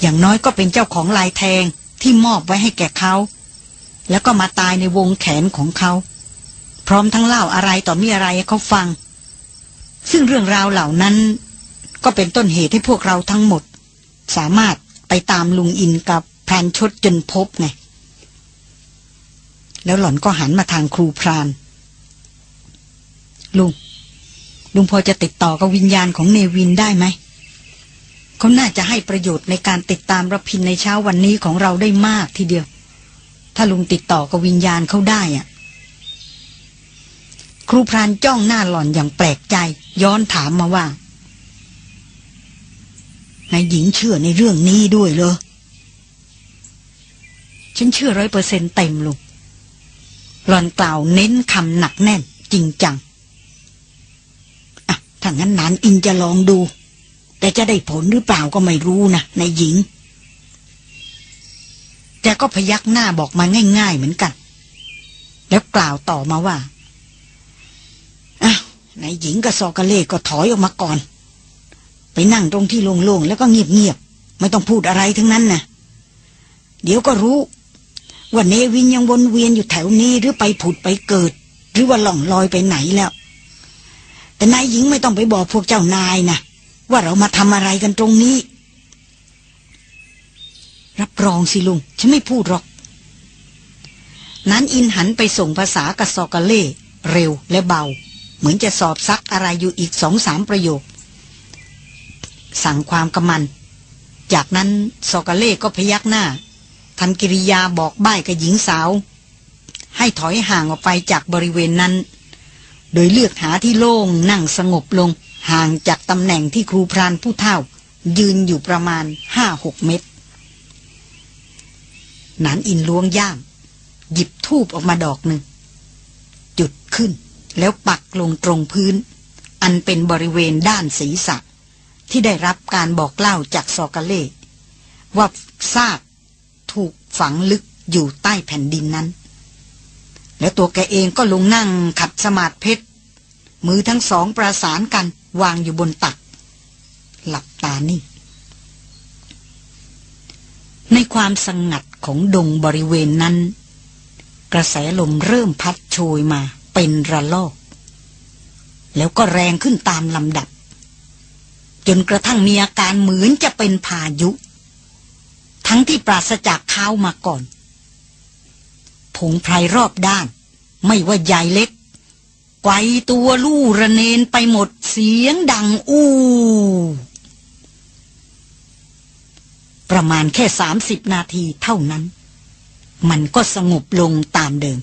[SPEAKER 1] อย่างน้อยก็เป็นเจ้าของลายแทงที่มอบไว้ให้แก่เขา แล้วก็มาตายในวงแขนของเขา พร้อมทั้งเล่าอะไรต่อมีอะไรให้เขาฟัง ซึ่งเรื่องราวเหล่านั้น ก็เป็นต้นเหตุให้พวกเราทั้งหมด สามารถไปตามลุงอินกับพรานชดจนพบไงแล้วหล่อนก็หันมาทางครูพราน ลุง ลุงพอจะติดต่อกับวิญญาณของเนวินได้ไหม เขาน่าจะให้ประโยชน์ในการติดตามรพินในเช้าวันนี้ของเราได้มากทีเดียว ถ้าลุงติดต่อกับวิญญาณเขาได้อะครูพรานจ้องหน้าหล่อนอย่างแปลกใจ ย้อนถามมาว่านายหญิงเชื่อในเรื่องนี้ด้วยเหรอ ฉันเชื่อร้อยเปอร์เซ็นเต็มลุงหล่อนกล่าวเน้นคำหนักแน่นจริงจัง ถ้างั้นนานอินจะลองดู แต่จะได้ผลหรือเปล่าก็ไม่รู้นะนายหญิงแต่ก็พยักหน้าบอกมาง่าย ๆ เหมือนกัน แล้วกล่าวต่อมาว่าอ้าวนายหญิงกับซอกะเล่ก็ถอยออกมาก่อน ไปนั่งตรงที่โล่งๆแล้วก็เงียบๆไม่ต้องพูดอะไรทั้งนั้นนะเดี๋ยวก็รู้ว่าเนวินยังวนเวียนอยู่แถวนี้หรือไปผุดไปเกิด หรือว่าหล่องลอยไปไหนแล้ว แต่นายหญิงไม่ต้องไปบอกพวกเจ้านายนะว่าเรามาทำอะไรกันตรงนี้ รับรองสิลุง ฉันไม่พูดหรอก นั้นอินหันไปส่งภาษากับซอกาเล่เร็วและเบา เหมือนจะสอบซักอะไรอยู่อีกสองสามประโยค สั่งความกำมัน จากนั้นซอกาเล่ก็พยักหน้าทำกิริยาบอกใบ้กับหญิงสาว ให้ถอยห่างออกไปจากบริเวณนั้น โดยเลือกหาที่โล่งนั่งสงบลง ห่างจากตำแหน่งที่ครูพรานผู้เฒ่า ยืนอยู่ประมาณห้าหกเมตรหนานอินล้วงย่าม หยิบทูบออกมาดอกหนึ่ง จุดขึ้นแล้วปักลงตรงพื้น อันเป็นบริเวณด้านศีรษะ ที่ได้รับการบอกเล่าจากซอกาเล่ว่าซากถูกฝังลึกอยู่ใต้แผ่นดินนั้น แล้วตัวแกเองก็ลงนั่งขัดสมาธิเพชร มือทั้งสองประสานกันวางอยู่บนตัก หลับตานิ่งในความสงัดของดงบริเวณนั้น กระแสลมเริ่มพัดโชยมาเป็นระลอก แล้วก็แรงขึ้นตามลำดับ จนกระทั่งมีอาการเหมือนจะเป็นพายุ ทั้งที่ปราศจากเท้ามาก่อนผงไพรรอบด้าน ไม่ว่าใหญ่เล็กไกวตัวลู่ระเนนไปหมดเสียงดังอู้ประมาณแค่สามสิบนาทีเท่านั้น มันก็สงบลงตามเดิม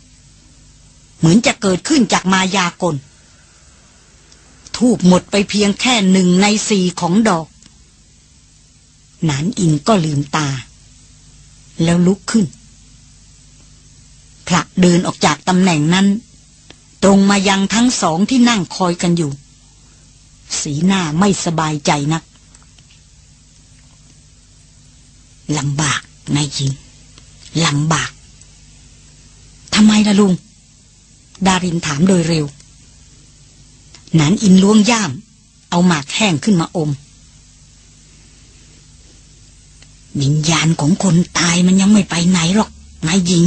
[SPEAKER 1] เหมือนจะเกิดขึ้นจากมายากล ทูบหมดไปเพียงแค่หนึ่งในสี่ของดอก นานอินก็ลืมตา แล้วลุกขึ้น พระเดินออกจากตำแหน่งนั้น ตรงมายังทั้งสองที่นั่งคอยกันอยู่ สีหน้าไม่สบายใจนักลำบากนายหญิงลำบากทำไมล่ะลุง ดารินถามโดยเร็วนานอินล้วงย่าม เอาหมากแห้งขึ้นมาอม วิญญาณของคนตายมันยังไม่ไปไหนหรอกนายหญิง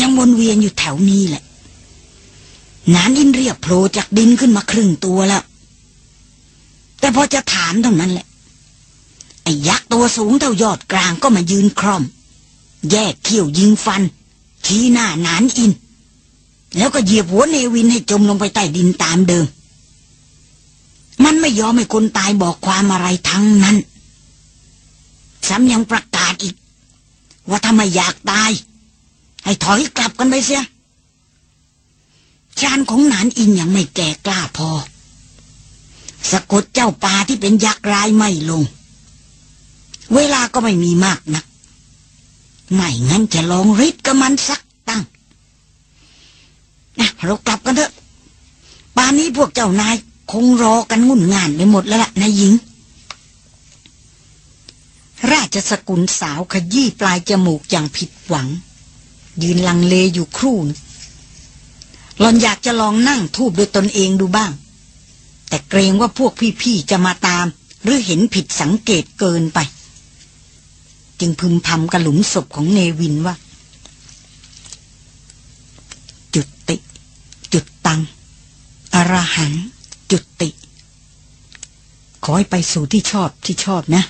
[SPEAKER 1] ยังวนเวียนอยู่แถวนี้แหละนานอินเรียบโผล่จากดินขึ้นมาครึ่งตัวแล้ว แต่พอจะถามเท่านั้นแหละ ไอ้ยักษ์ตัวสูงเท่ายอดกลางก็มายืนคร่อม แยกเขี้ยวยิงฟัน ชี้หน้านานอิน แล้วก็เหยียบหัวเนวินให้จมลงไปใต้ดินตามเดิม มันไม่ยอมให้คนตายบอกความอะไรทั้งนั้นซ้ำยังประกาศอีก ว่าถ้าไม่อยากตาย ให้ถอยกลับกันไปเสียชานของนานอินยังไม่แก่กล้าพอ สะกดเจ้าป่าที่เป็นยักษ์ร้ายไม่ลง เวลาก็ไม่มีมากนัก ไม่งั้นจะลองริดกับมันสักตั้งเรากลับกันเถอะป่านนี้พวกเจ้านายคงรอกันงุ่นงานไปหมดแล้วล่ะนายหญิง ราชสกุลสาวขยี้ปลายจมูกอย่างผิดหวัง ยืนลังเลอยู่ครู่หลอนอยากจะลองนั่งทูบด้วยตนเองดูบ้าง แต่เกรงว่าพวกพี่ๆจะมาตาม หรือเห็นผิดสังเกตเกินไป จึงพึมพำกระหลุมศพของเนวินว่า จุดติ จุดตัง อรหัง จุดติ ขอให้ไปสู่ที่ชอบที่ชอบนะ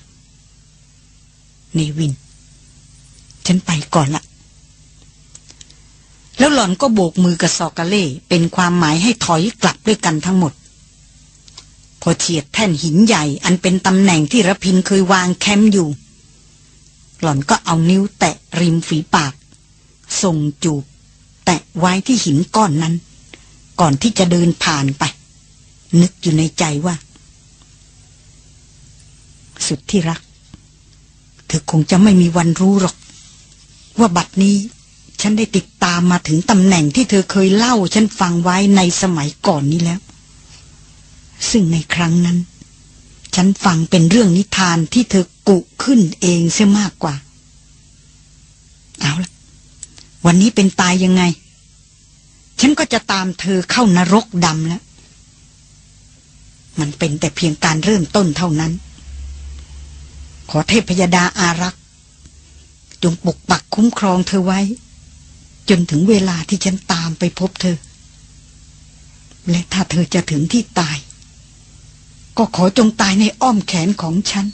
[SPEAKER 1] เนวิน ฉันไปก่อนละ แล้วหล่อนก็โบกมือกับซอกาเล่เป็นความหมายให้ถอยกลับด้วยกันทั้งหมด พอเฉียดแท่นหินใหญ่อันเป็นตำแหน่งที่ระพินเคยวางแคมป์อยู่ หล่อนก็เอานิ้วแตะริมฝีปาก ส่งจูบ แตะไว้ที่หินก้อนนั้น ก่อนที่จะเดินผ่านไป นึกอยู่ในใจว่า สุดที่รัก เธอคงจะไม่มีวันรู้หรอก ว่าบัดนี้ ฉันได้ติดตามมาถึงตำแหน่งที่เธอเคยเล่าฉันฟังไว้ในสมัยก่อนนี้แล้ว ซึ่งในครั้งนั้น ฉันฟังเป็นเรื่องนิทานที่เธอกุขึ้นเองเสียมากกว่า เอาละวันนี้เป็นตายยังไง ฉันก็จะตามเธอเข้านรกดำแล้ว มันเป็นแต่เพียงการเริ่มต้นเท่านั้น ขอเทพยดาอารักษ์จงปกปักคุ้มครองเธอไว้ จนถึงเวลาที่ฉันตามไปพบเธอ และถ้าเธอจะถึงที่ตาย ก็ขอจงตายในอ้อมแขนของฉัน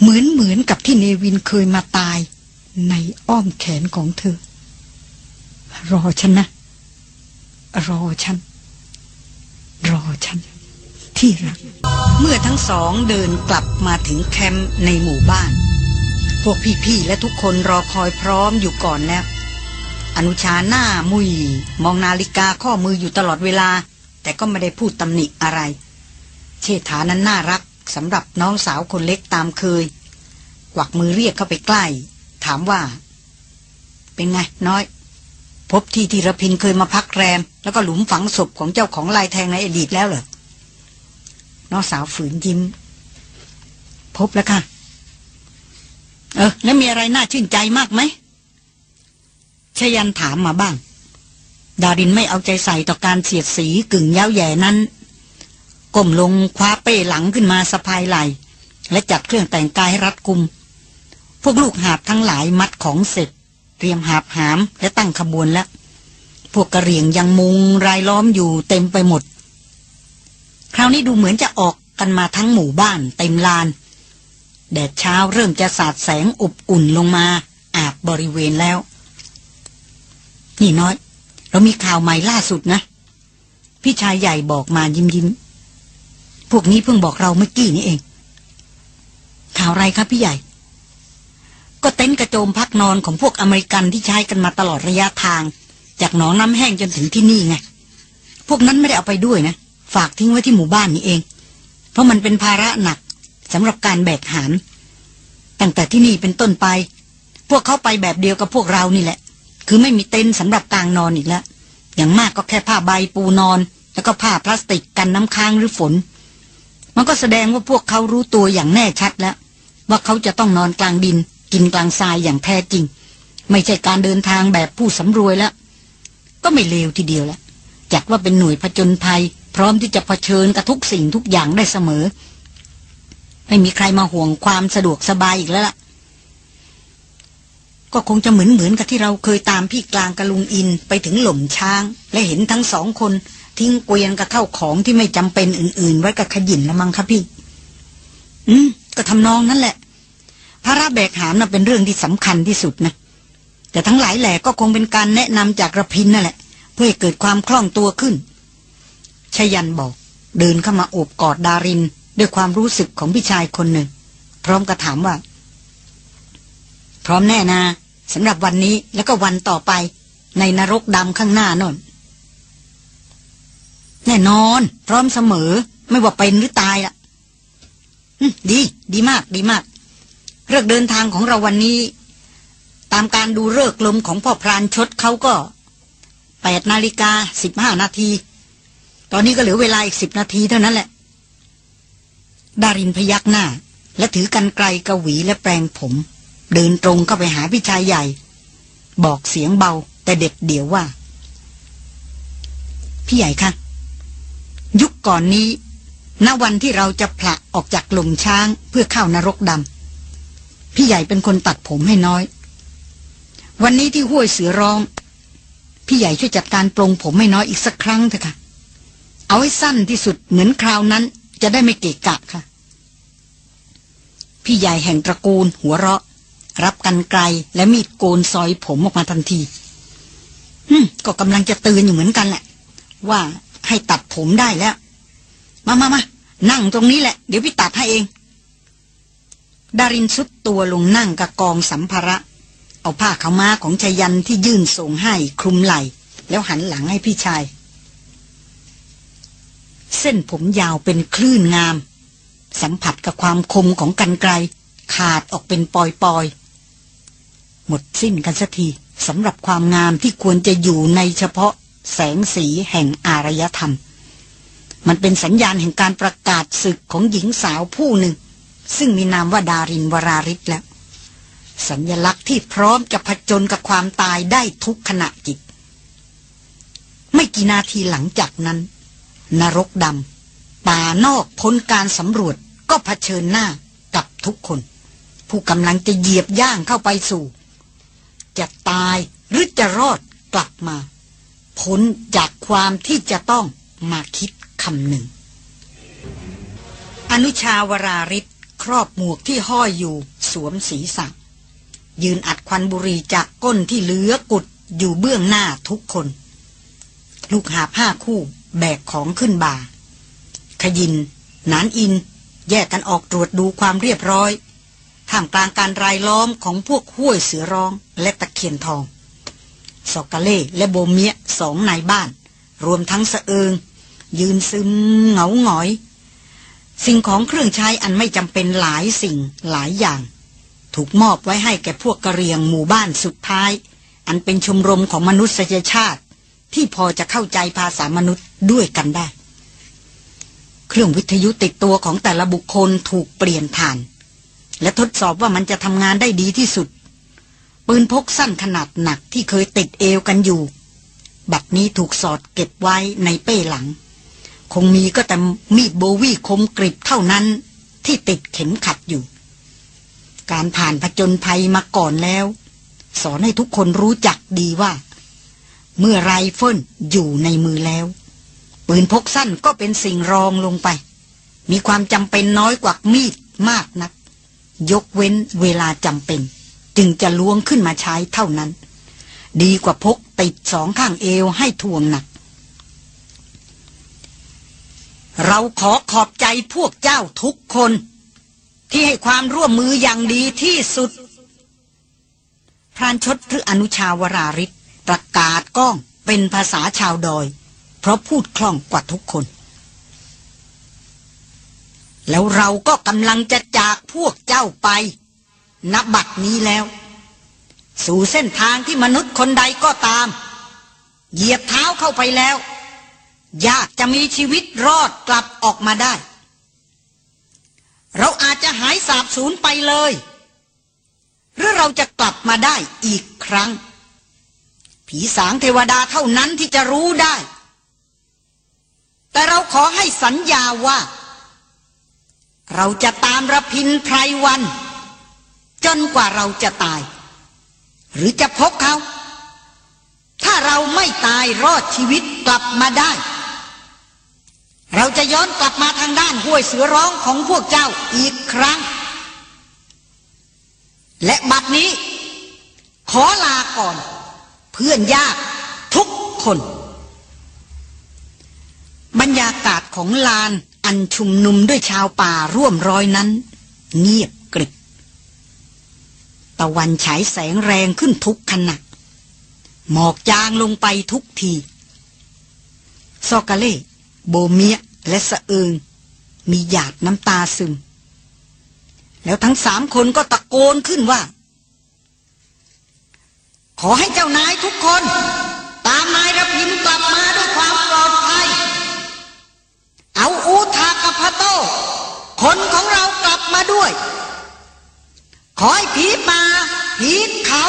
[SPEAKER 1] เหมือนเหมือนกับที่เนวินเคยมาตายในอ้อมแขนของเธอ รอฉันนะ รอฉัน รอฉัน ที่รัก เมื่อทั้งสองเดินกลับมาถึงแคมป์ในหมู่บ้าน พวกพี่ๆและทุกคนรอคอยพร้อมอยู่ก่อนแล้ว อนุชาหน้ามุย มองนาฬิกาข้อมืออยู่ตลอดเวลา แต่ก็ไม่ได้พูดตำหนิอะไร เชษฐานั้นน่ารักสำหรับน้องสาวคนเล็กตามเคย กวักมือเรียกเข้าไปใกล้ ถามว่า เป็นไงน้อย พบที่ทีระพินเคยมาพักแรม แล้วก็หลุมฝังศพของเจ้าของลายแทงในอดีตแล้วเหรอน้องสาวฝืนยิ้ม พบแล้วค่ะ เออ แล้วมีอะไรน่าชื่นใจมากไหม ชยันถามมาบ้าง ดารินไม่เอาใจใส่ต่อการเสียดสีกึ่งเย้าแย่นั้น ก้มลงคว้าเป้หลังขึ้นมาสะพายไหลและจัดเครื่องแต่งกายให้รัดกุม พวกลูกหาบทั้งหลายมัดของเสร็จ เตรียมหาบหามและตั้งขบวนแล้ว พวกกระเรียงยังมุงรายล้อมอยู่เต็มไปหมด คราวนี้ดูเหมือนจะออกกันมาทั้งหมู่บ้านเต็มลาน แดดเช้าเริ่มจะสาดแสงอบอุ่นลงมาอาบบริเวณแล้ว นี่น้อย เรามีข่าวใหม่ล่าสุดนะ พี่ชายใหญ่บอกมายิ้มยิ้มพวกนี้เพิ่งบอกเราเมื่อกี้นี่เอง ข่าวไรครับพี่ใหญ่ ก็เต็นท์กระโจมพักนอนของพวกอเมริกันที่ใช้กันมาตลอดระยะทาง จากหนองน้ำแห้งจนถึงที่นี่ไง พวกนั้นไม่ได้เอาไปด้วยนะ ฝากทิ้งไว้ที่หมู่บ้านนี้เอง เพราะมันเป็นภาระหนักสำหรับการแบกหามตั้งแต่ที่นี่เป็นต้นไป พวกเขาไปแบบเดียวกับพวกเรานี่แหละ คือไม่มีเต็นท์สำหรับกลางนอนอีกแล้ว อย่างมากก็แค่ผ้าใบปูนอน แล้วก็ผ้าพลาสติกกันน้ำค้างหรือฝน มันก็แสดงว่าพวกเขารู้ตัวอย่างแน่ชัดแล้ว ว่าเขาจะต้องนอนกลางดิน กินกลางทรายอย่างแท้จริง ไม่ใช่การเดินทางแบบผู้สำรวยแล้ว ก็ไม่เลวทีเดียวแล้วจัดว่าเป็นหน่วยผจญภัย พร้อมที่จะะเผชิญกับทุกสิ่งทุกอย่างได้เสมอ ไม่มีใครมาห่วงความสะดวกสบายอีกแล้วล่ะ ก็คงจะเหมือนเหมือนกับที่เราเคยตามพี่กลางกะลุงอินไปถึงหล่มช้าง และเห็นทั้งสองคนทิ้งเกวียนกับเข้าของที่ไม่จำเป็นอื่น ๆ ไว้กับขยินละมั้งครับพี่ อืม ก็ทำนองนั่นแหละภาระแบกหามน่ะเป็นเรื่องที่สำคัญที่สุดนะ แต่ทั้งหลายแหล่ก็คงเป็นการแนะนำจากระพินนั่นแหละ เพื่อให้เกิดความคล่องตัวขึ้นชยันบอก เดินเข้ามาโอบกอดดาริน ด้วยความรู้สึกของพี่ชายคนหนึ่ง พร้อมกับถามว่า พร้อมแน่นา สำหรับวันนี้แล้วก็วันต่อไป ในนรกดำข้างหน้านนแน่นอน พร้อมเสมอ ไม่ว่าเป็นหรือตายละดี ดีมาก ดีมากเลิกเดินทางของเราวันนี้ ตามการดูเลิกลมของพ่อพรานชดเขาก็แปดนาฬิกาสิบห้านาที ตอนนี้ก็เหลือเวลาอีกสิบนาทีเท่านั้นแหละ ดารินพยักหน้า และถือกันไกลกระหวีและแปรงผม เดินตรงเข้าไปหาพี่ชายใหญ่ บอกเสียงเบา แต่เด็ดเดี่ยวว่า พี่ใหญ่คะยุคก่อนนี้ณวันที่เราจะผละออกจากหลมช้างเพื่อเข้านรกดำพี่ใหญ่เป็นคนตัดผมให้น้อย วันนี้ที่ห้วยเสือร้อง พี่ใหญ่ช่วยจัดการปรงผมให้น้อยอีกสักครั้งเถอะค่ะ เอาให้สั้นที่สุดเหมือนคราวนั้น จะได้ไม่เกะกะค่ะ พี่ใหญ่แห่งตระกูลหัวเราะ รับกันไกลและมีดโกนซอยผมออกมาทันทีอืมก็กำลังจะเตือนอยู่เหมือนกันแหละ ว่าให้ตัดผมได้แล้ว มามามานั่งตรงนี้แหละ เดี๋ยวพี่ตัดให้เอง ดารินสุดตัวลงนั่งกับกองสัมภาระ เอาผ้าขาม้าของชายันที่ยื่นส่งให้คลุมไหล่ แล้วหันหลังให้พี่ชาย เส้นผมยาวเป็นคลื่นงาม สัมผัสกับความคมของกันไกล ขาดออกเป็นปอยๆ หมดสิ้นกันสักทีสำหรับความงามที่ควรจะอยู่ในเฉพาะแสงสีแห่งอารยธรรม มันเป็นสัญญาณแห่งการประกาศศึกของหญิงสาวผู้หนึ่ง ซึ่งมีนามว่าดารินวราริศแล้ว สัญญลักษณ์ที่พร้อมจะผจญกับความตายได้ทุกขณะจิต ไม่กี่นาทีหลังจากนั้น นรกดำป่านอกพ้นการสำรวจก็เผชิญหน้ากับทุกคน ผู้กำลังจะเหยียบย่างเข้าไปสู่ จะตายหรือจะรอดกลับมา พ้นจากความที่จะต้องมาคิดคำหนึ่ง อนุชาวราริศครอบหมวกที่ห้อยอยู่สวมศีรษะยืนอัดควันบุหรี่จากก้นที่เหลือกุดอยู่เบื้องหน้าทุกคน ลูกหาผ้าคู่แบกของขึ้นบ่า ขยิน นานอิน แยกกันออกตรวจดูความเรียบร้อย ท่ามกลางการรายล้อมของพวกห้วยเสือร้องและตะเคียนทอง สอกกะเล่และโบเมียสองนายบ้าน รวมทั้งสะเอิง ยืนซึมเหงาหงอย สิ่งของเครื่องใช้อันไม่จำเป็นหลายสิ่งหลายอย่าง ถูกมอบไว้ให้แก่พวกกระเรียงหมู่บ้านสุดท้าย อันเป็นชมรมของมนุษยชาติ ที่พอจะเข้าใจภาษามนุษย์ด้วยกันได้ เครื่องวิทยุติดตัวของแต่ละบุคคลถูกเปลี่ยนผ่าน และทดสอบว่ามันจะทำงานได้ดีที่สุด ปืนพกสั้นขนาดหนักที่เคยติดเอวกันอยู่ บัดนี้ถูกสอดเก็บไว้ในเป้หลัง คงมีก็แต่มีดโบวี่คมกริบเท่านั้นที่ติดเข็มขัดอยู่ การผ่านผจญภัยมาก่อนแล้ว สอนให้ทุกคนรู้จักดีว่า เมื่อไรเฟิลอยู่ในมือแล้ว ปืนพกสั้นก็เป็นสิ่งรองลงไป มีความจำเป็นน้อยกว่ามีดมากนัก ยกเว้นเวลาจำเป็น จึงจะล้วงขึ้นมาใช้เท่านั้น ดีกว่าพกติดสองข้างเอวให้ทวงหนัก เราขอขอบใจพวกเจ้าทุกคน ที่ให้ความร่วมมืออย่างดีที่สุด พรานชดหรืออนุชาวราริศประกาศก้องเป็นภาษาชาวดอย เพราะพูดคล่องกว่าทุกคน แล้วเราก็กำลังจะจากพวกเจ้าไป นับบัดนี้แล้ว สู่เส้นทางที่มนุษย์คนใดก็ตาม เหยียบเท้าเข้าไปแล้ว ยากจะมีชีวิตรอดกลับออกมาได้ เราอาจจะหายสาบสูญไปเลย หรือเราจะกลับมาได้อีกครั้ง ผีสางเทวดาเท่านั้นที่จะรู้ได้ แต่เราขอให้สัญญาว่า เราจะตามระพินไพรวัน จนกว่าเราจะตาย หรือจะพบเขา ถ้าเราไม่ตายรอดชีวิตกลับมาได้ เราจะย้อนกลับมาทางด้านห้วยเสือร้องของพวกเจ้าอีกครั้ง และบัดนี้ ขอลาก่อน เพื่อนยากทุกคน บรรยากาศของลาน อันชุมนุมด้วยชาวป่าร่วมร้อยนั้น เงียบกริบตะวันฉายแสงแรงขึ้นทุกขณะหมอกจางลงไปทุกทีซอกาเล่ โบเมีย และสะเอิง มีหยาดน้ำตาซึม แล้วทั้งสามคนก็ตะโกนขึ้นว่า ขอให้เจ้านายทุกคน ตามนายระพินกลับมาด้วยความปลอดภัย เอาอูทากับพะโต คนของเรากลับมาด้วย ขอให้ผีป่าผีเขา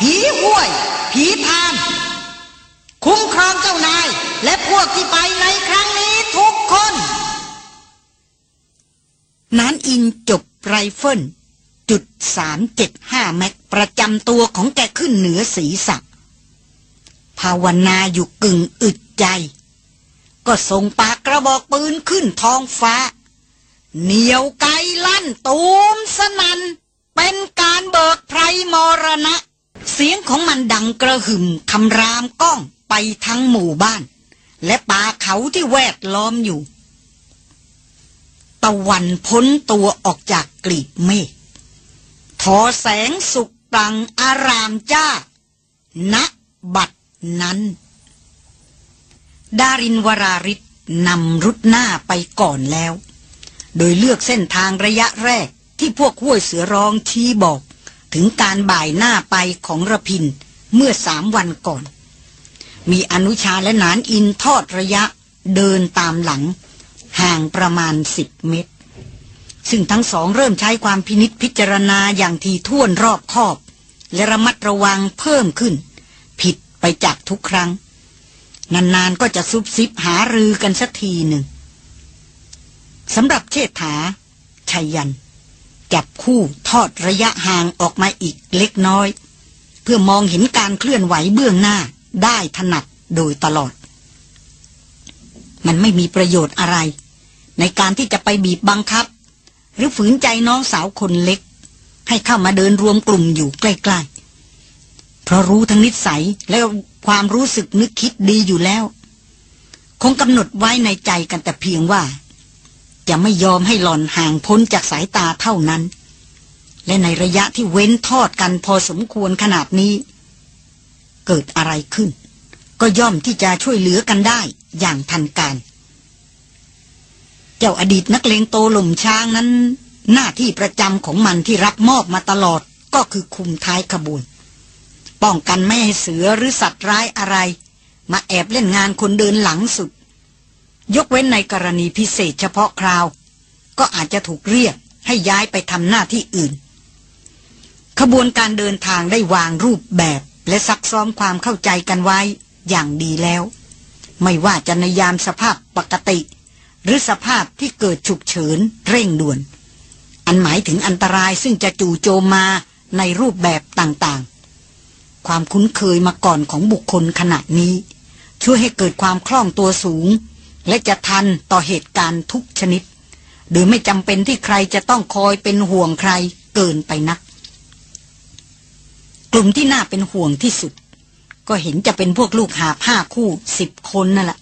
[SPEAKER 1] ผีห้วย ผีพาน คุ้มครองเจ้านาย และพวกที่ไปในครั้งนี้ทุกคน นานอินจบไรเฟิลจุดสามเจ็ดห้าแม็กประจำตัวของแกขึ้นเหนือศีรษะภาวนาอยู่กึ่งอึดใจ ก็ส่งปากกระบอกปืนขึ้นท้องฟ้า เหนียวไกลั่นตูมสนัน เป็นการเบิกไพรมรณะ เสียงของมันดังกระหึ่มคำรามก้องไปทั้งหมู่บ้าน และป่าเขาที่แวดล้อมอยู่ ตะวันพ้นตัวออกจากกลีบเมฆทอแสงสุกปรังอารามจ้าณบัดนั้น ดารินวราริศนำรุดหน้าไปก่อนแล้ว โดยเลือกเส้นทางระยะแรกที่พวกห้วยเสือร้องชี้บอก ถึงการบ่ายหน้าไปของระพินเมื่อสามวันก่อน มีอนุชาและนานอินทอดระยะเดินตามหลัง ห่างประมาณสิบเมตร ซึ่งทั้งสองเริ่มใช้ความพินิษพิจารณาอย่างทีท่วนรอบคอบ และระมัดระวังเพิ่มขึ้น ผิดไปจากทุกครั้ง นานๆก็จะซุบซิบหารือกันสักทีหนึ่งสำหรับเชษฐาชัยยัน จับคู่ทอดระยะห่างออกมาอีกเล็กน้อย เพื่อมองเห็นการเคลื่อนไหวเบื้องหน้าได้ถนัดโดยตลอด มันไม่มีประโยชน์อะไร ในการที่จะไปบีบบังคับ หรือฝืนใจน้องสาวคนเล็ก ให้เข้ามาเดินรวมกลุ่มอยู่ใกล้ๆ เพราะรู้ทั้งนิสัยและ ความรู้สึกนึกคิดดีอยู่แล้ว คงกำหนดไว้ในใจกันแต่เพียงว่า จะไม่ยอมให้หล่อนห่างพ้นจากสายตาเท่านั้น และในระยะที่เว้นทอดกันพอสมควรขนาดนี้ เกิดอะไรขึ้น ก็ย่อมที่จะช่วยเหลือกันได้อย่างทันการ เจ้าอดีตนักเลงโตหล่มช้างนั้น หน้าที่ประจำของมันที่รับมอบมาตลอดก็คือคุมท้ายขบวน ป้องกันไม่ให้เสือหรือสัตว์ร้ายอะไร มาแอบเล่นงานคนเดินหลังสุด ยกเว้นในกรณีพิเศษเฉพาะคราว ก็อาจจะถูกเรียกให้ย้ายไปทำหน้าที่อื่น ขบวนการเดินทางได้วางรูปแบบและซักซ้อมความเข้าใจกันไว้อย่างดีแล้ว ไม่ว่าจะในยามสภาพปกติ หรือสภาพที่เกิดฉุกเฉินเร่งด่วน อันหมายถึงอันตรายซึ่งจะจู่โจมมาในรูปแบบต่างๆ ความคุ้นเคยมาก่อนของบุคคลขณะนี้ ช่วยให้เกิดความคล่องตัวสูง และจะทันต่อเหตุการณ์ทุกชนิด โดยไม่จำเป็นที่ใครจะต้องคอยเป็นห่วงใครเกินไปนัก กลุ่มที่น่าเป็นห่วงที่สุด ก็เห็นจะเป็นพวกลูกหาผ้าคู่สิบคนนั่นแหละ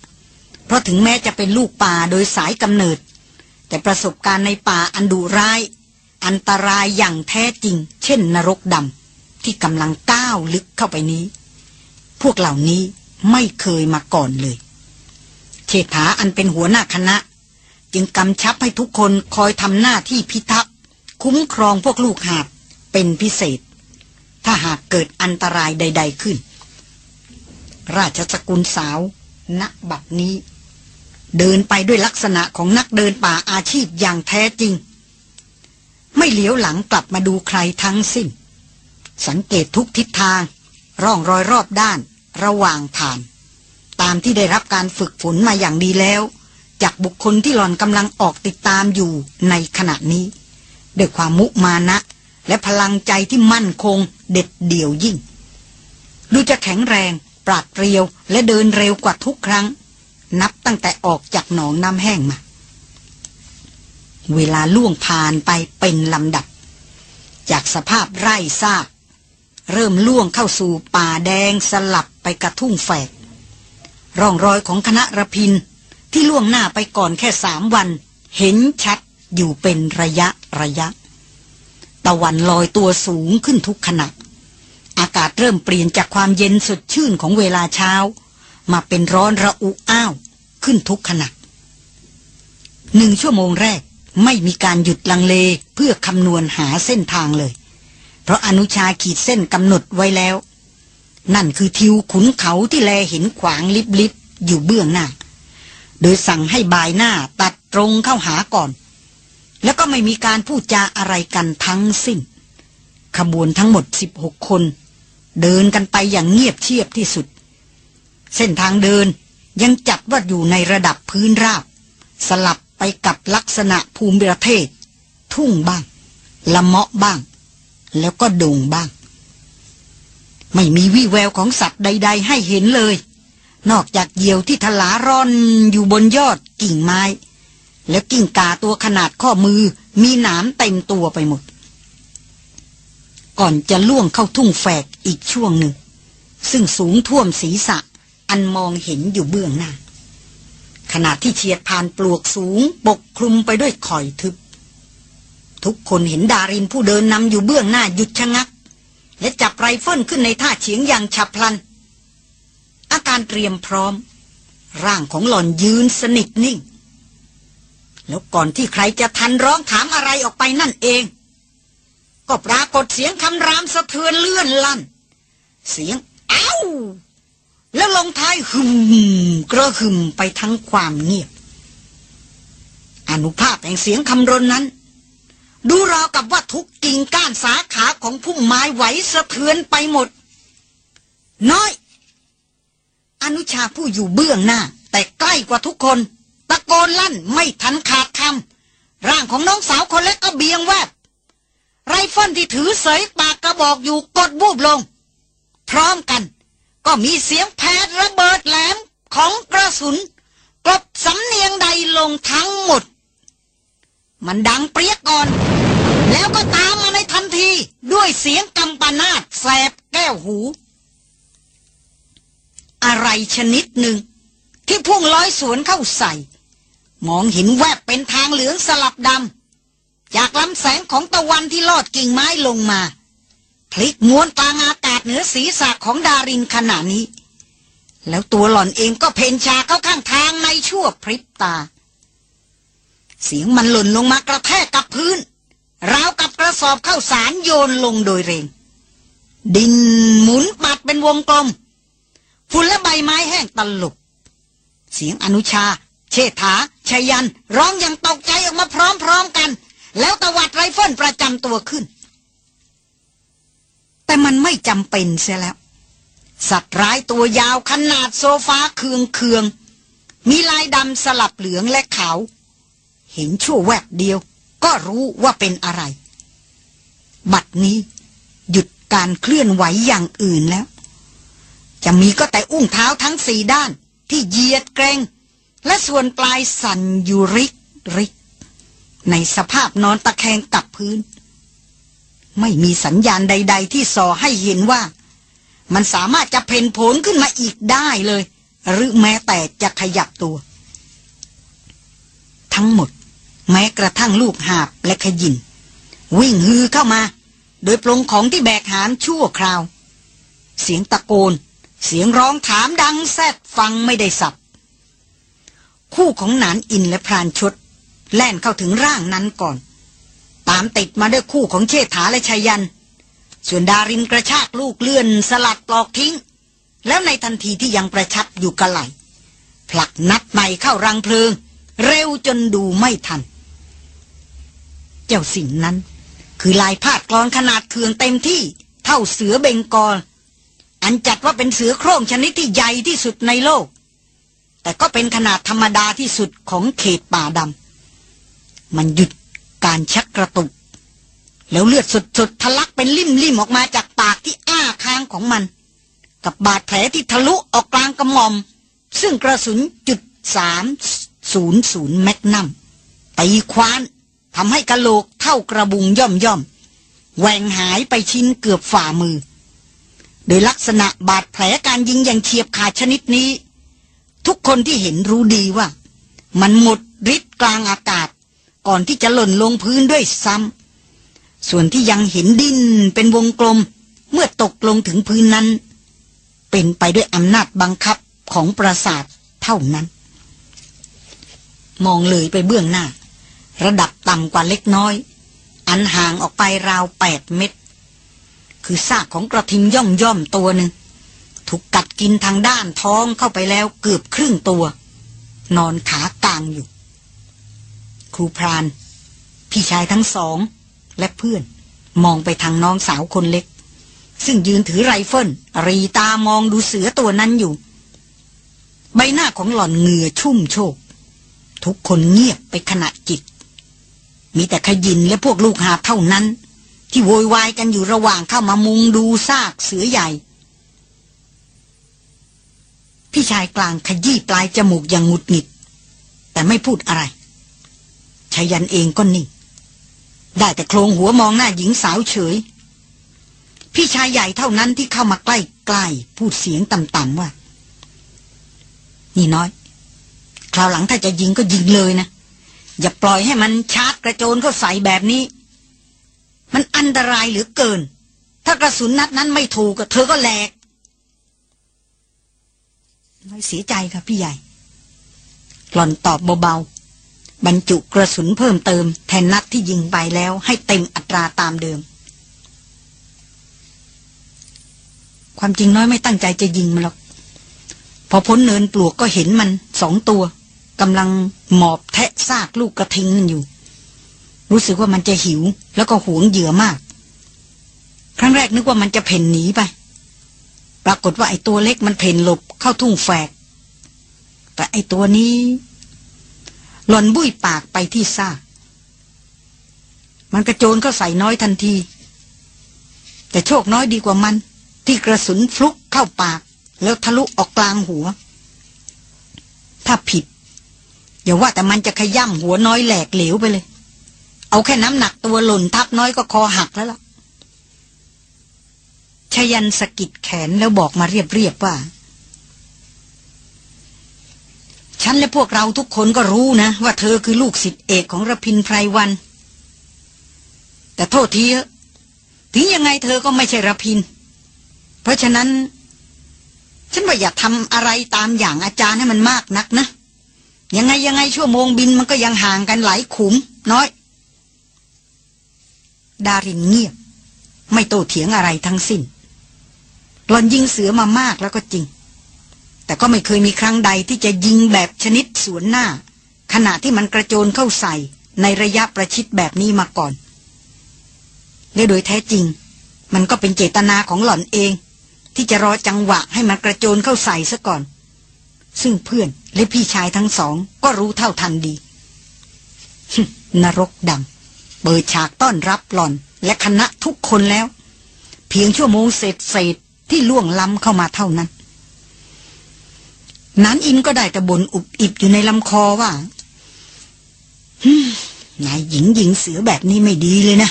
[SPEAKER 1] เพราะถึงแม้จะเป็นลูกป่าโดยสายกำเนิด แต่ประสบการณ์ในป่าอันดุร้าย อันตรายอย่างแท้จริง เช่นนรกดำ ที่กำลังก้าวลึกเข้าไปนี้ พวกเหล่านี้ไม่เคยมาก่อนเลยเชษฐาอันเป็นหัวหน้าคณะ จึงกำชับให้ทุกคนคอยทำหน้าที่พิทักษ์คุ้มครองพวกลูกหาบเป็นพิเศษ ถ้าหากเกิดอันตรายใด ๆขึ้น ราชสกุลสาวณบัดนี้ เดินไปด้วยลักษณะของนักเดินป่าอาชีพอย่างแท้จริง ไม่เหลียวหลังกลับมาดูใครทั้งสิ้น สังเกตทุกทิศทาง ร่องรอยรอบด้าน ระหว่างทางตามที่ได้รับการฝึกฝนมาอย่างดีแล้ว จากบุคคลที่หล่อนกำลังออกติดตามอยู่ในขณะนี้ด้วยความมุมานะ และพลังใจที่มั่นคงเด็ดเดี่ยวยิ่ง ดูจะแข็งแรง ปราดเปรียวและเดินเร็วกว่าทุกครั้ง นับตั้งแต่ออกจากหนองน้ำแห้งมา เวลาล่วงผ่านไปเป็นลำดับ จากสภาพไร่ซาก เริ่มล่วงเข้าสู่ป่าแดงสลับไปกระทุ่งแฝก ร่องรอยของคณะระพินที่ล่วงหน้าไปก่อนแค่สามวัน เห็นชัดอยู่เป็นระยะระยะ ตะวันลอยตัวสูงขึ้นทุกขณะ อากาศเริ่มเปลี่ยนจากความเย็นสดชื่นของเวลาเช้า มาเป็นร้อนระอุอ้าว ขึ้นทุกขณะหนึ่งชั่วโมงแรกไม่มีการหยุดลังเลเพื่อคำนวณหาเส้นทางเลย เพราะอนุชาขีดเส้นกำหนดไว้แล้ว นั่นคือทิวขุนเขาที่แลเห็นขวางลิบลิบอยู่เบื้องหน้า โดยสั่งให้บายหน้าตัดตรงเข้าหาก่อน แล้วก็ไม่มีการพูดจาอะไรกันทั้งสิ้น ขบวนทั้งหมดสิบหกคน เดินกันไปอย่างเงียบเชียบที่สุด เส้นทางเดินยังจัดว่าอยู่ในระดับพื้นราบ สลับไปกับลักษณะภูมิประเทศ ทุ่งบ้าง ละเมาะบ้าง แล้วก็ดงบ้าง ไม่มีวี่แววของสัตว์ใด ๆ ให้เห็นเลย นอกจากเหยี่ยวที่ทลาร่อนอยู่บนยอดกิ่งไม้ แล้วกิ่งกาตัวขนาดข้อมือมีหนามเต็มตัวไปหมด ก่อนจะล่วงเข้าทุ่งแฝกอีกช่วงหนึ่ง ซึ่งสูงท่วมศีรษะ อันมองเห็นอยู่เบื้องหน้าขณะที่เฉียดผ่านปลวกสูงปกคลุมไปด้วยข่อยทึบ ทุกคนเห็นดารินผู้เดินนำอยู่เบื้องหน้าหยุดชะงัก และจับไรเฟิลขึ้นในท่าเฉียงอย่างฉับพลัน อาการเตรียมพร้อม ร่างของหล่อนยืนสนิทนิ่ง แล้วก่อนที่ใครจะทันร้องถามอะไรออกไปนั่นเอง ก็ปรากฏเสียงคำรามสะเทือนเลื่อนลั่น เสียงเอ้า แล้วลงท้ายหึมกระหึมไปทั้งความเงียบอานุภาพแห่งเสียงคำรนนั้น ดูราวกับว่าทุกกิ่งก้านสาขาของพุ่มไม้ไหวสะเทือนไปหมด น้อย อนุชาผู้อยู่เบื้องหน้า แต่ใกล้กว่าทุกคน ตะโกนลั่นไม่ทันขาดคำร่างของน้องสาวคนเล็กก็เบียงแวบไรเฟิลที่ถือเสยปากกระบอกอยู่กดวูบลง พร้อมกัน ก็มีเสียงแผดระเบิดแหลมของกระสุนกลบสำเนียงใดลงทั้งหมด มันดังเปรี้ยก่อน แล้วก็ตามมาในทันทีด้วยเสียงกำปนาตแสบแก้วหู อะไรชนิดหนึ่ง ที่พุ่งลอยสวนเข้าใส่ มองเห็นแวบเป็นทางเหลืองสลับดำจากลำแสงของตะวันที่ลอดกิ่งไม้ลงมาพลิกม้วนกลางอากาศเหนือศีรษะของดารินขณะนี้ แล้วตัวหล่อนเองก็เผ่นถลาเข้าข้างทางในชั่วพริบตา เสียงมันหล่นลงมากระแทกกับพื้นราวกับกระสอบข้าวสารโยนลงโดยแรง ดินหมุนปัดเป็นวงกลม ฝุ่นและใบไม้แห้งตลบเสียงอนุชา เชษฐา ไชยยันต์ ร้องอย่างตกใจออกมาพร้อมๆกัน แล้วตวัดไรเฟิลประจำตัวขึ้น แต่มันไม่จำเป็นเสียแล้ว สัตว์ร้ายตัวยาวขนาดโซฟาเคืองเคืองๆมีลายดำสลับเหลืองและขาว เห็นชั่วแวบเดียว ก็รู้ว่าเป็นอะไร บัดนี้หยุดการเคลื่อนไหวอย่างอื่นแล้ว จะมีก็แต่อุ้งเท้าทั้งสี่ด้าน ที่เหยียดเกรง และส่วนปลายสั่นอยู่ริกริก ในสภาพนอนตะแคงกับพื้น ไม่มีสัญญาณใด ๆ ที่สอให้เห็นว่า มันสามารถจะเพ่นผลขึ้นมาอีกได้เลย หรือแม้แต่จะขยับตัว ทั้งหมด แม้กระทั่งลูกหาบและขยิน วิ่งฮือเข้ามา โดยปลงของที่แบกหามชั่วคราว เสียงตะโกน เสียงร้องถามดังแซดฟังไม่ได้สับ คู่ของหนานอินและพรานชด แล่นเข้าถึงร่างนั้นก่อน ตามติดมาด้วยคู่ของเชษฐาและชายัน ส่วนดารินกระชากลูกเลื่อนสลัดปลอกทิ้ง แล้วในทันทีที่ยังประชับอยู่กระไหลผลักนัดใหม่เข้ารังเพลิง เร็วจนดูไม่ทัน เจ้าสิ่งนั้น คือลายพาดกรอนขนาดเคืองเต็มที่เท่าเสือเบงกอลอันจัดว่าเป็นเสือโคร่งชนิดที่ใหญ่ที่สุดในโลก แต่ก็เป็นขนาดธรรมดาที่สุดของเขตป่าดำมันหยุดการชักกระตุก แล้วเลือดสดๆทะลักเป็นลิ่มๆออกมาจากปากที่อ้าค้างของมัน กับบาดแผลที่ทะลุออกกลางกระหม่อม ซึ่งกระสุนจุดสามศูนย์ศูนย์แมกนัมตีควาน ทำให้กะโหลกเท่ากระบุงย่อมย่อมแหวงหายไปชิ้นเกือบฝ่ามือ โดยลักษณะบาดแผลการยิงอย่างเฉียบขาดชนิดนี้ ทุกคนที่เห็นรู้ดีว่า มันหมดฤทธิ์กลางอากาศ ก่อนที่จะหล่นลงพื้นด้วยซ้ำส่วนที่ยังเห็นดินเป็นวงกลม เมื่อตกลงถึงพื้นนั้น เป็นไปด้วยอำนาจบังคับของประสาทเท่านั้น มองเลยไปเบื้องหน้า ระดับต่ำกว่าเล็กน้อย อันห่างออกไปราวแปดเมตร คือซากของกระทิงย่อมย่อมตัวหนึ่ง ถูกกัดกินทางด้านท้องเข้าไปแล้วเกือบครึ่งตัว นอนขากางอยู่ ครูพราน พี่ชายทั้งสอง และเพื่อนมองไปทางน้องสาวคนเล็ก ซึ่งยืนถือไรเฟิลหรี่ตามองดูเสือตัวนั้นอยู่ ใบหน้าของหล่อนเหงื่อชุ่มโชก ทุกคนเงียบไปขณะจิต มีแต่ขยินและพวกลูกหาเท่านั้น ที่โวยวายกันอยู่ระหว่างเข้ามามุงดูซากเสือใหญ่ พี่ชายกลางขยี้ปลายจมูกอย่างหงุดหงิด แต่ไม่พูดอะไรชายันเองก็นิ่ง ได้แต่โครงหัวมองหน้าหญิงสาวเฉย พี่ชายใหญ่เท่านั้นที่เข้ามาใกล้ๆพูดเสียงต่ำๆว่า นี่น้อย คราวหลังถ้าจะยิงก็ยิงเลยนะ อย่าปล่อยให้มันชาร์จกระโจนเข้าใส่แบบนี้ มันอันตรายเหลือเกิน ถ้ากระสุนนัดนั้นไม่ถูกเธอก็แหลกไม่เสียใจค่ะพี่ใหญ่ หล่อนตอบเบาๆ บรรจุกระสุนเพิ่มเติม แทนนัดที่ยิงไปแล้วให้เต็มอัตราตามเดิม ความจริงน้อยไม่ตั้งใจจะยิงมันหรอก พอพ้นเนินปลวกก็เห็นมันสองตัว กำลังหมอบแทะซากลูกกระทิงนั่นอยู่ รู้สึกว่ามันจะหิว แล้วก็หวงเหยื่อมาก ครั้งแรกนึกว่ามันจะเพ่นหนีไป ปรากฏว่าไอ้ตัวเล็กมันเพ่นหลบเข้าทุ่งแฝก แต่ไอ้ตัวนี้ หล่นบุ้ยปากไปที่ซากมันกระโจนเข้าใส่น้อยทันที แต่โชคน้อยดีกว่ามัน ที่กระสุนฟลุกเข้าปาก แล้วทะลุออกกลางหัว ถ้าผิด อย่าว่าแต่มันจะขย่ำหัวน้อยแหลกเหลวไปเลย เอาแค่น้ำหนักตัวหล่นทับน้อยก็คอหักแล้วล่ะชยันสะกิดแขนแล้วบอกมาเรียบๆว่า ฉันและพวกเราทุกคนก็รู้นะ ว่าเธอคือลูกศิษย์เอกของระพินไพรวัน แต่โทษทีถึงยังไงเธอก็ไม่ใช่ระพิน เพราะฉะนั้น ฉันว่าอย่าทำอะไรตามอย่างอาจารย์ให้มันมากนักนะ ยังไงยังไงชั่วโมงบินมันก็ยังห่างกันหลายขุม น้อย ดารินเงียบ ไม่โตเถียงอะไรทั้งสิ้นหลอนยิงเสือมามากแล้วก็จริง แต่ก็ไม่เคยมีครั้งใดที่จะยิงแบบชนิดสวนหน้า ขณะที่มันกระโจนเข้าใส่ในระยะประชิดแบบนี้มาก่อน และโดยแท้จริง มันก็เป็นเจตนาของหล่อนเอง ที่จะรอจังหวะให้มันกระโจนเข้าใส่ซะก่อน ซึ่งเพื่อนและพี่ชายทั้งสองก็รู้เท่าทันดี นรกดำเปิดฉากต้อนรับหล่อนและคณะทุกคนแล้ว เพียงชั่วโมงเศษเศษที่ล่วงล้ำเข้ามาเท่านั้นนันอินก็ได้แต่บ่นอุบอิบอยู่ในลำคอว่านายหญิงหญิงเสือแบบนี้ไม่ดีเลยนะ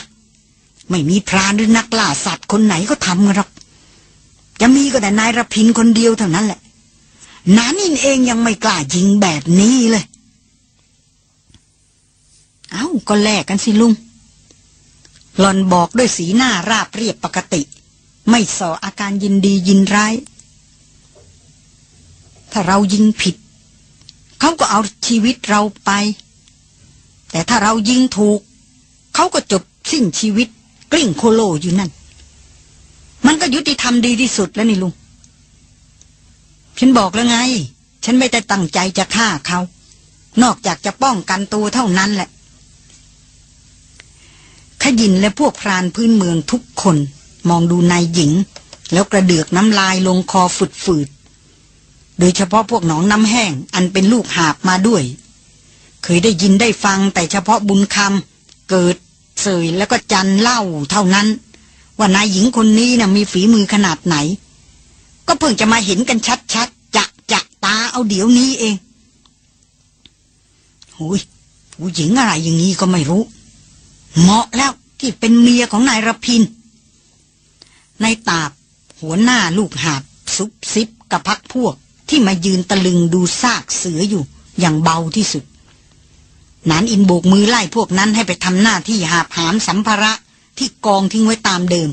[SPEAKER 1] ไม่มีพรานหรือนักล่าสัตว์คนไหนก็ทำกันหรอก จะมีก็แต่นายรพินคนเดียวเท่านั้นแหละ นันอินเองยังไม่กล้ายิงแบบนี้เลย เอา้าก็แลกกันสิลุงหลอนบอกด้วยสีหน้าราบเรียบปกติ ไม่ส่ออาการยินดียินร้าย ถ้าเรายิงผิด เขาก็เอาชีวิตเราไป แต่ถ้าเรายิงถูก เขาก็จบสิ้นชีวิต กลิ้งโคโลอยู่นั่น มันก็ยุติธรรมดีที่สุดแล้วนี่ลุง ฉันบอกแล้วไง ฉันไม่ได้ตั้งใจจะฆ่าเขา นอกจากจะป้องกันตัวเท่านั้นแหละ ขยินและพวกพรานพื้นเมืองทุกคน มองดูนายหญิง แล้วกระเดือกน้ำลายลงคอฝืด โดยเฉพาะพวกหนองน้ำแห้ง อันเป็นลูกหาบมาด้วย เคยได้ยินได้ฟังแต่เฉพาะบุญคำเกิดเสยแล้วก็จันเล่าเท่านั้น ว่านายหญิงคนนี้นะ่ะมีฝีมือขนาดไหน ก็เพิ่งจะมาเห็นกันชัดๆจะจะตาเอาเดี๋ยวนี้เองหุยผู้หญิงอะไรอย่างนี้ก็ไม่รู้ เหมาะแล้วที่เป็นเมียของนายรพินนายตาบหัวหน้าลูกหาบซุบซิบกับพักพวกที่มายืนตะลึงดูซากเสืออยู่อย่างเบาที่สุดนานอินโบกมือไล่พวกนั้นให้ไปทำหน้าที่หาบหามสัมภาระที่กองทิ้งไว้ตามเดิม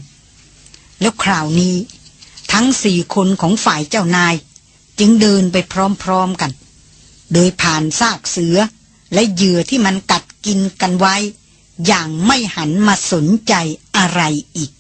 [SPEAKER 1] แล้วคราวนี้ ทั้งสี่คนของฝ่ายเจ้านาย จึงเดินไปพร้อมๆกัน โดยผ่านซากเสือ และเหยื่อที่มันกัดกินกันไว้ อย่างไม่หันมาสนใจอะไรอีก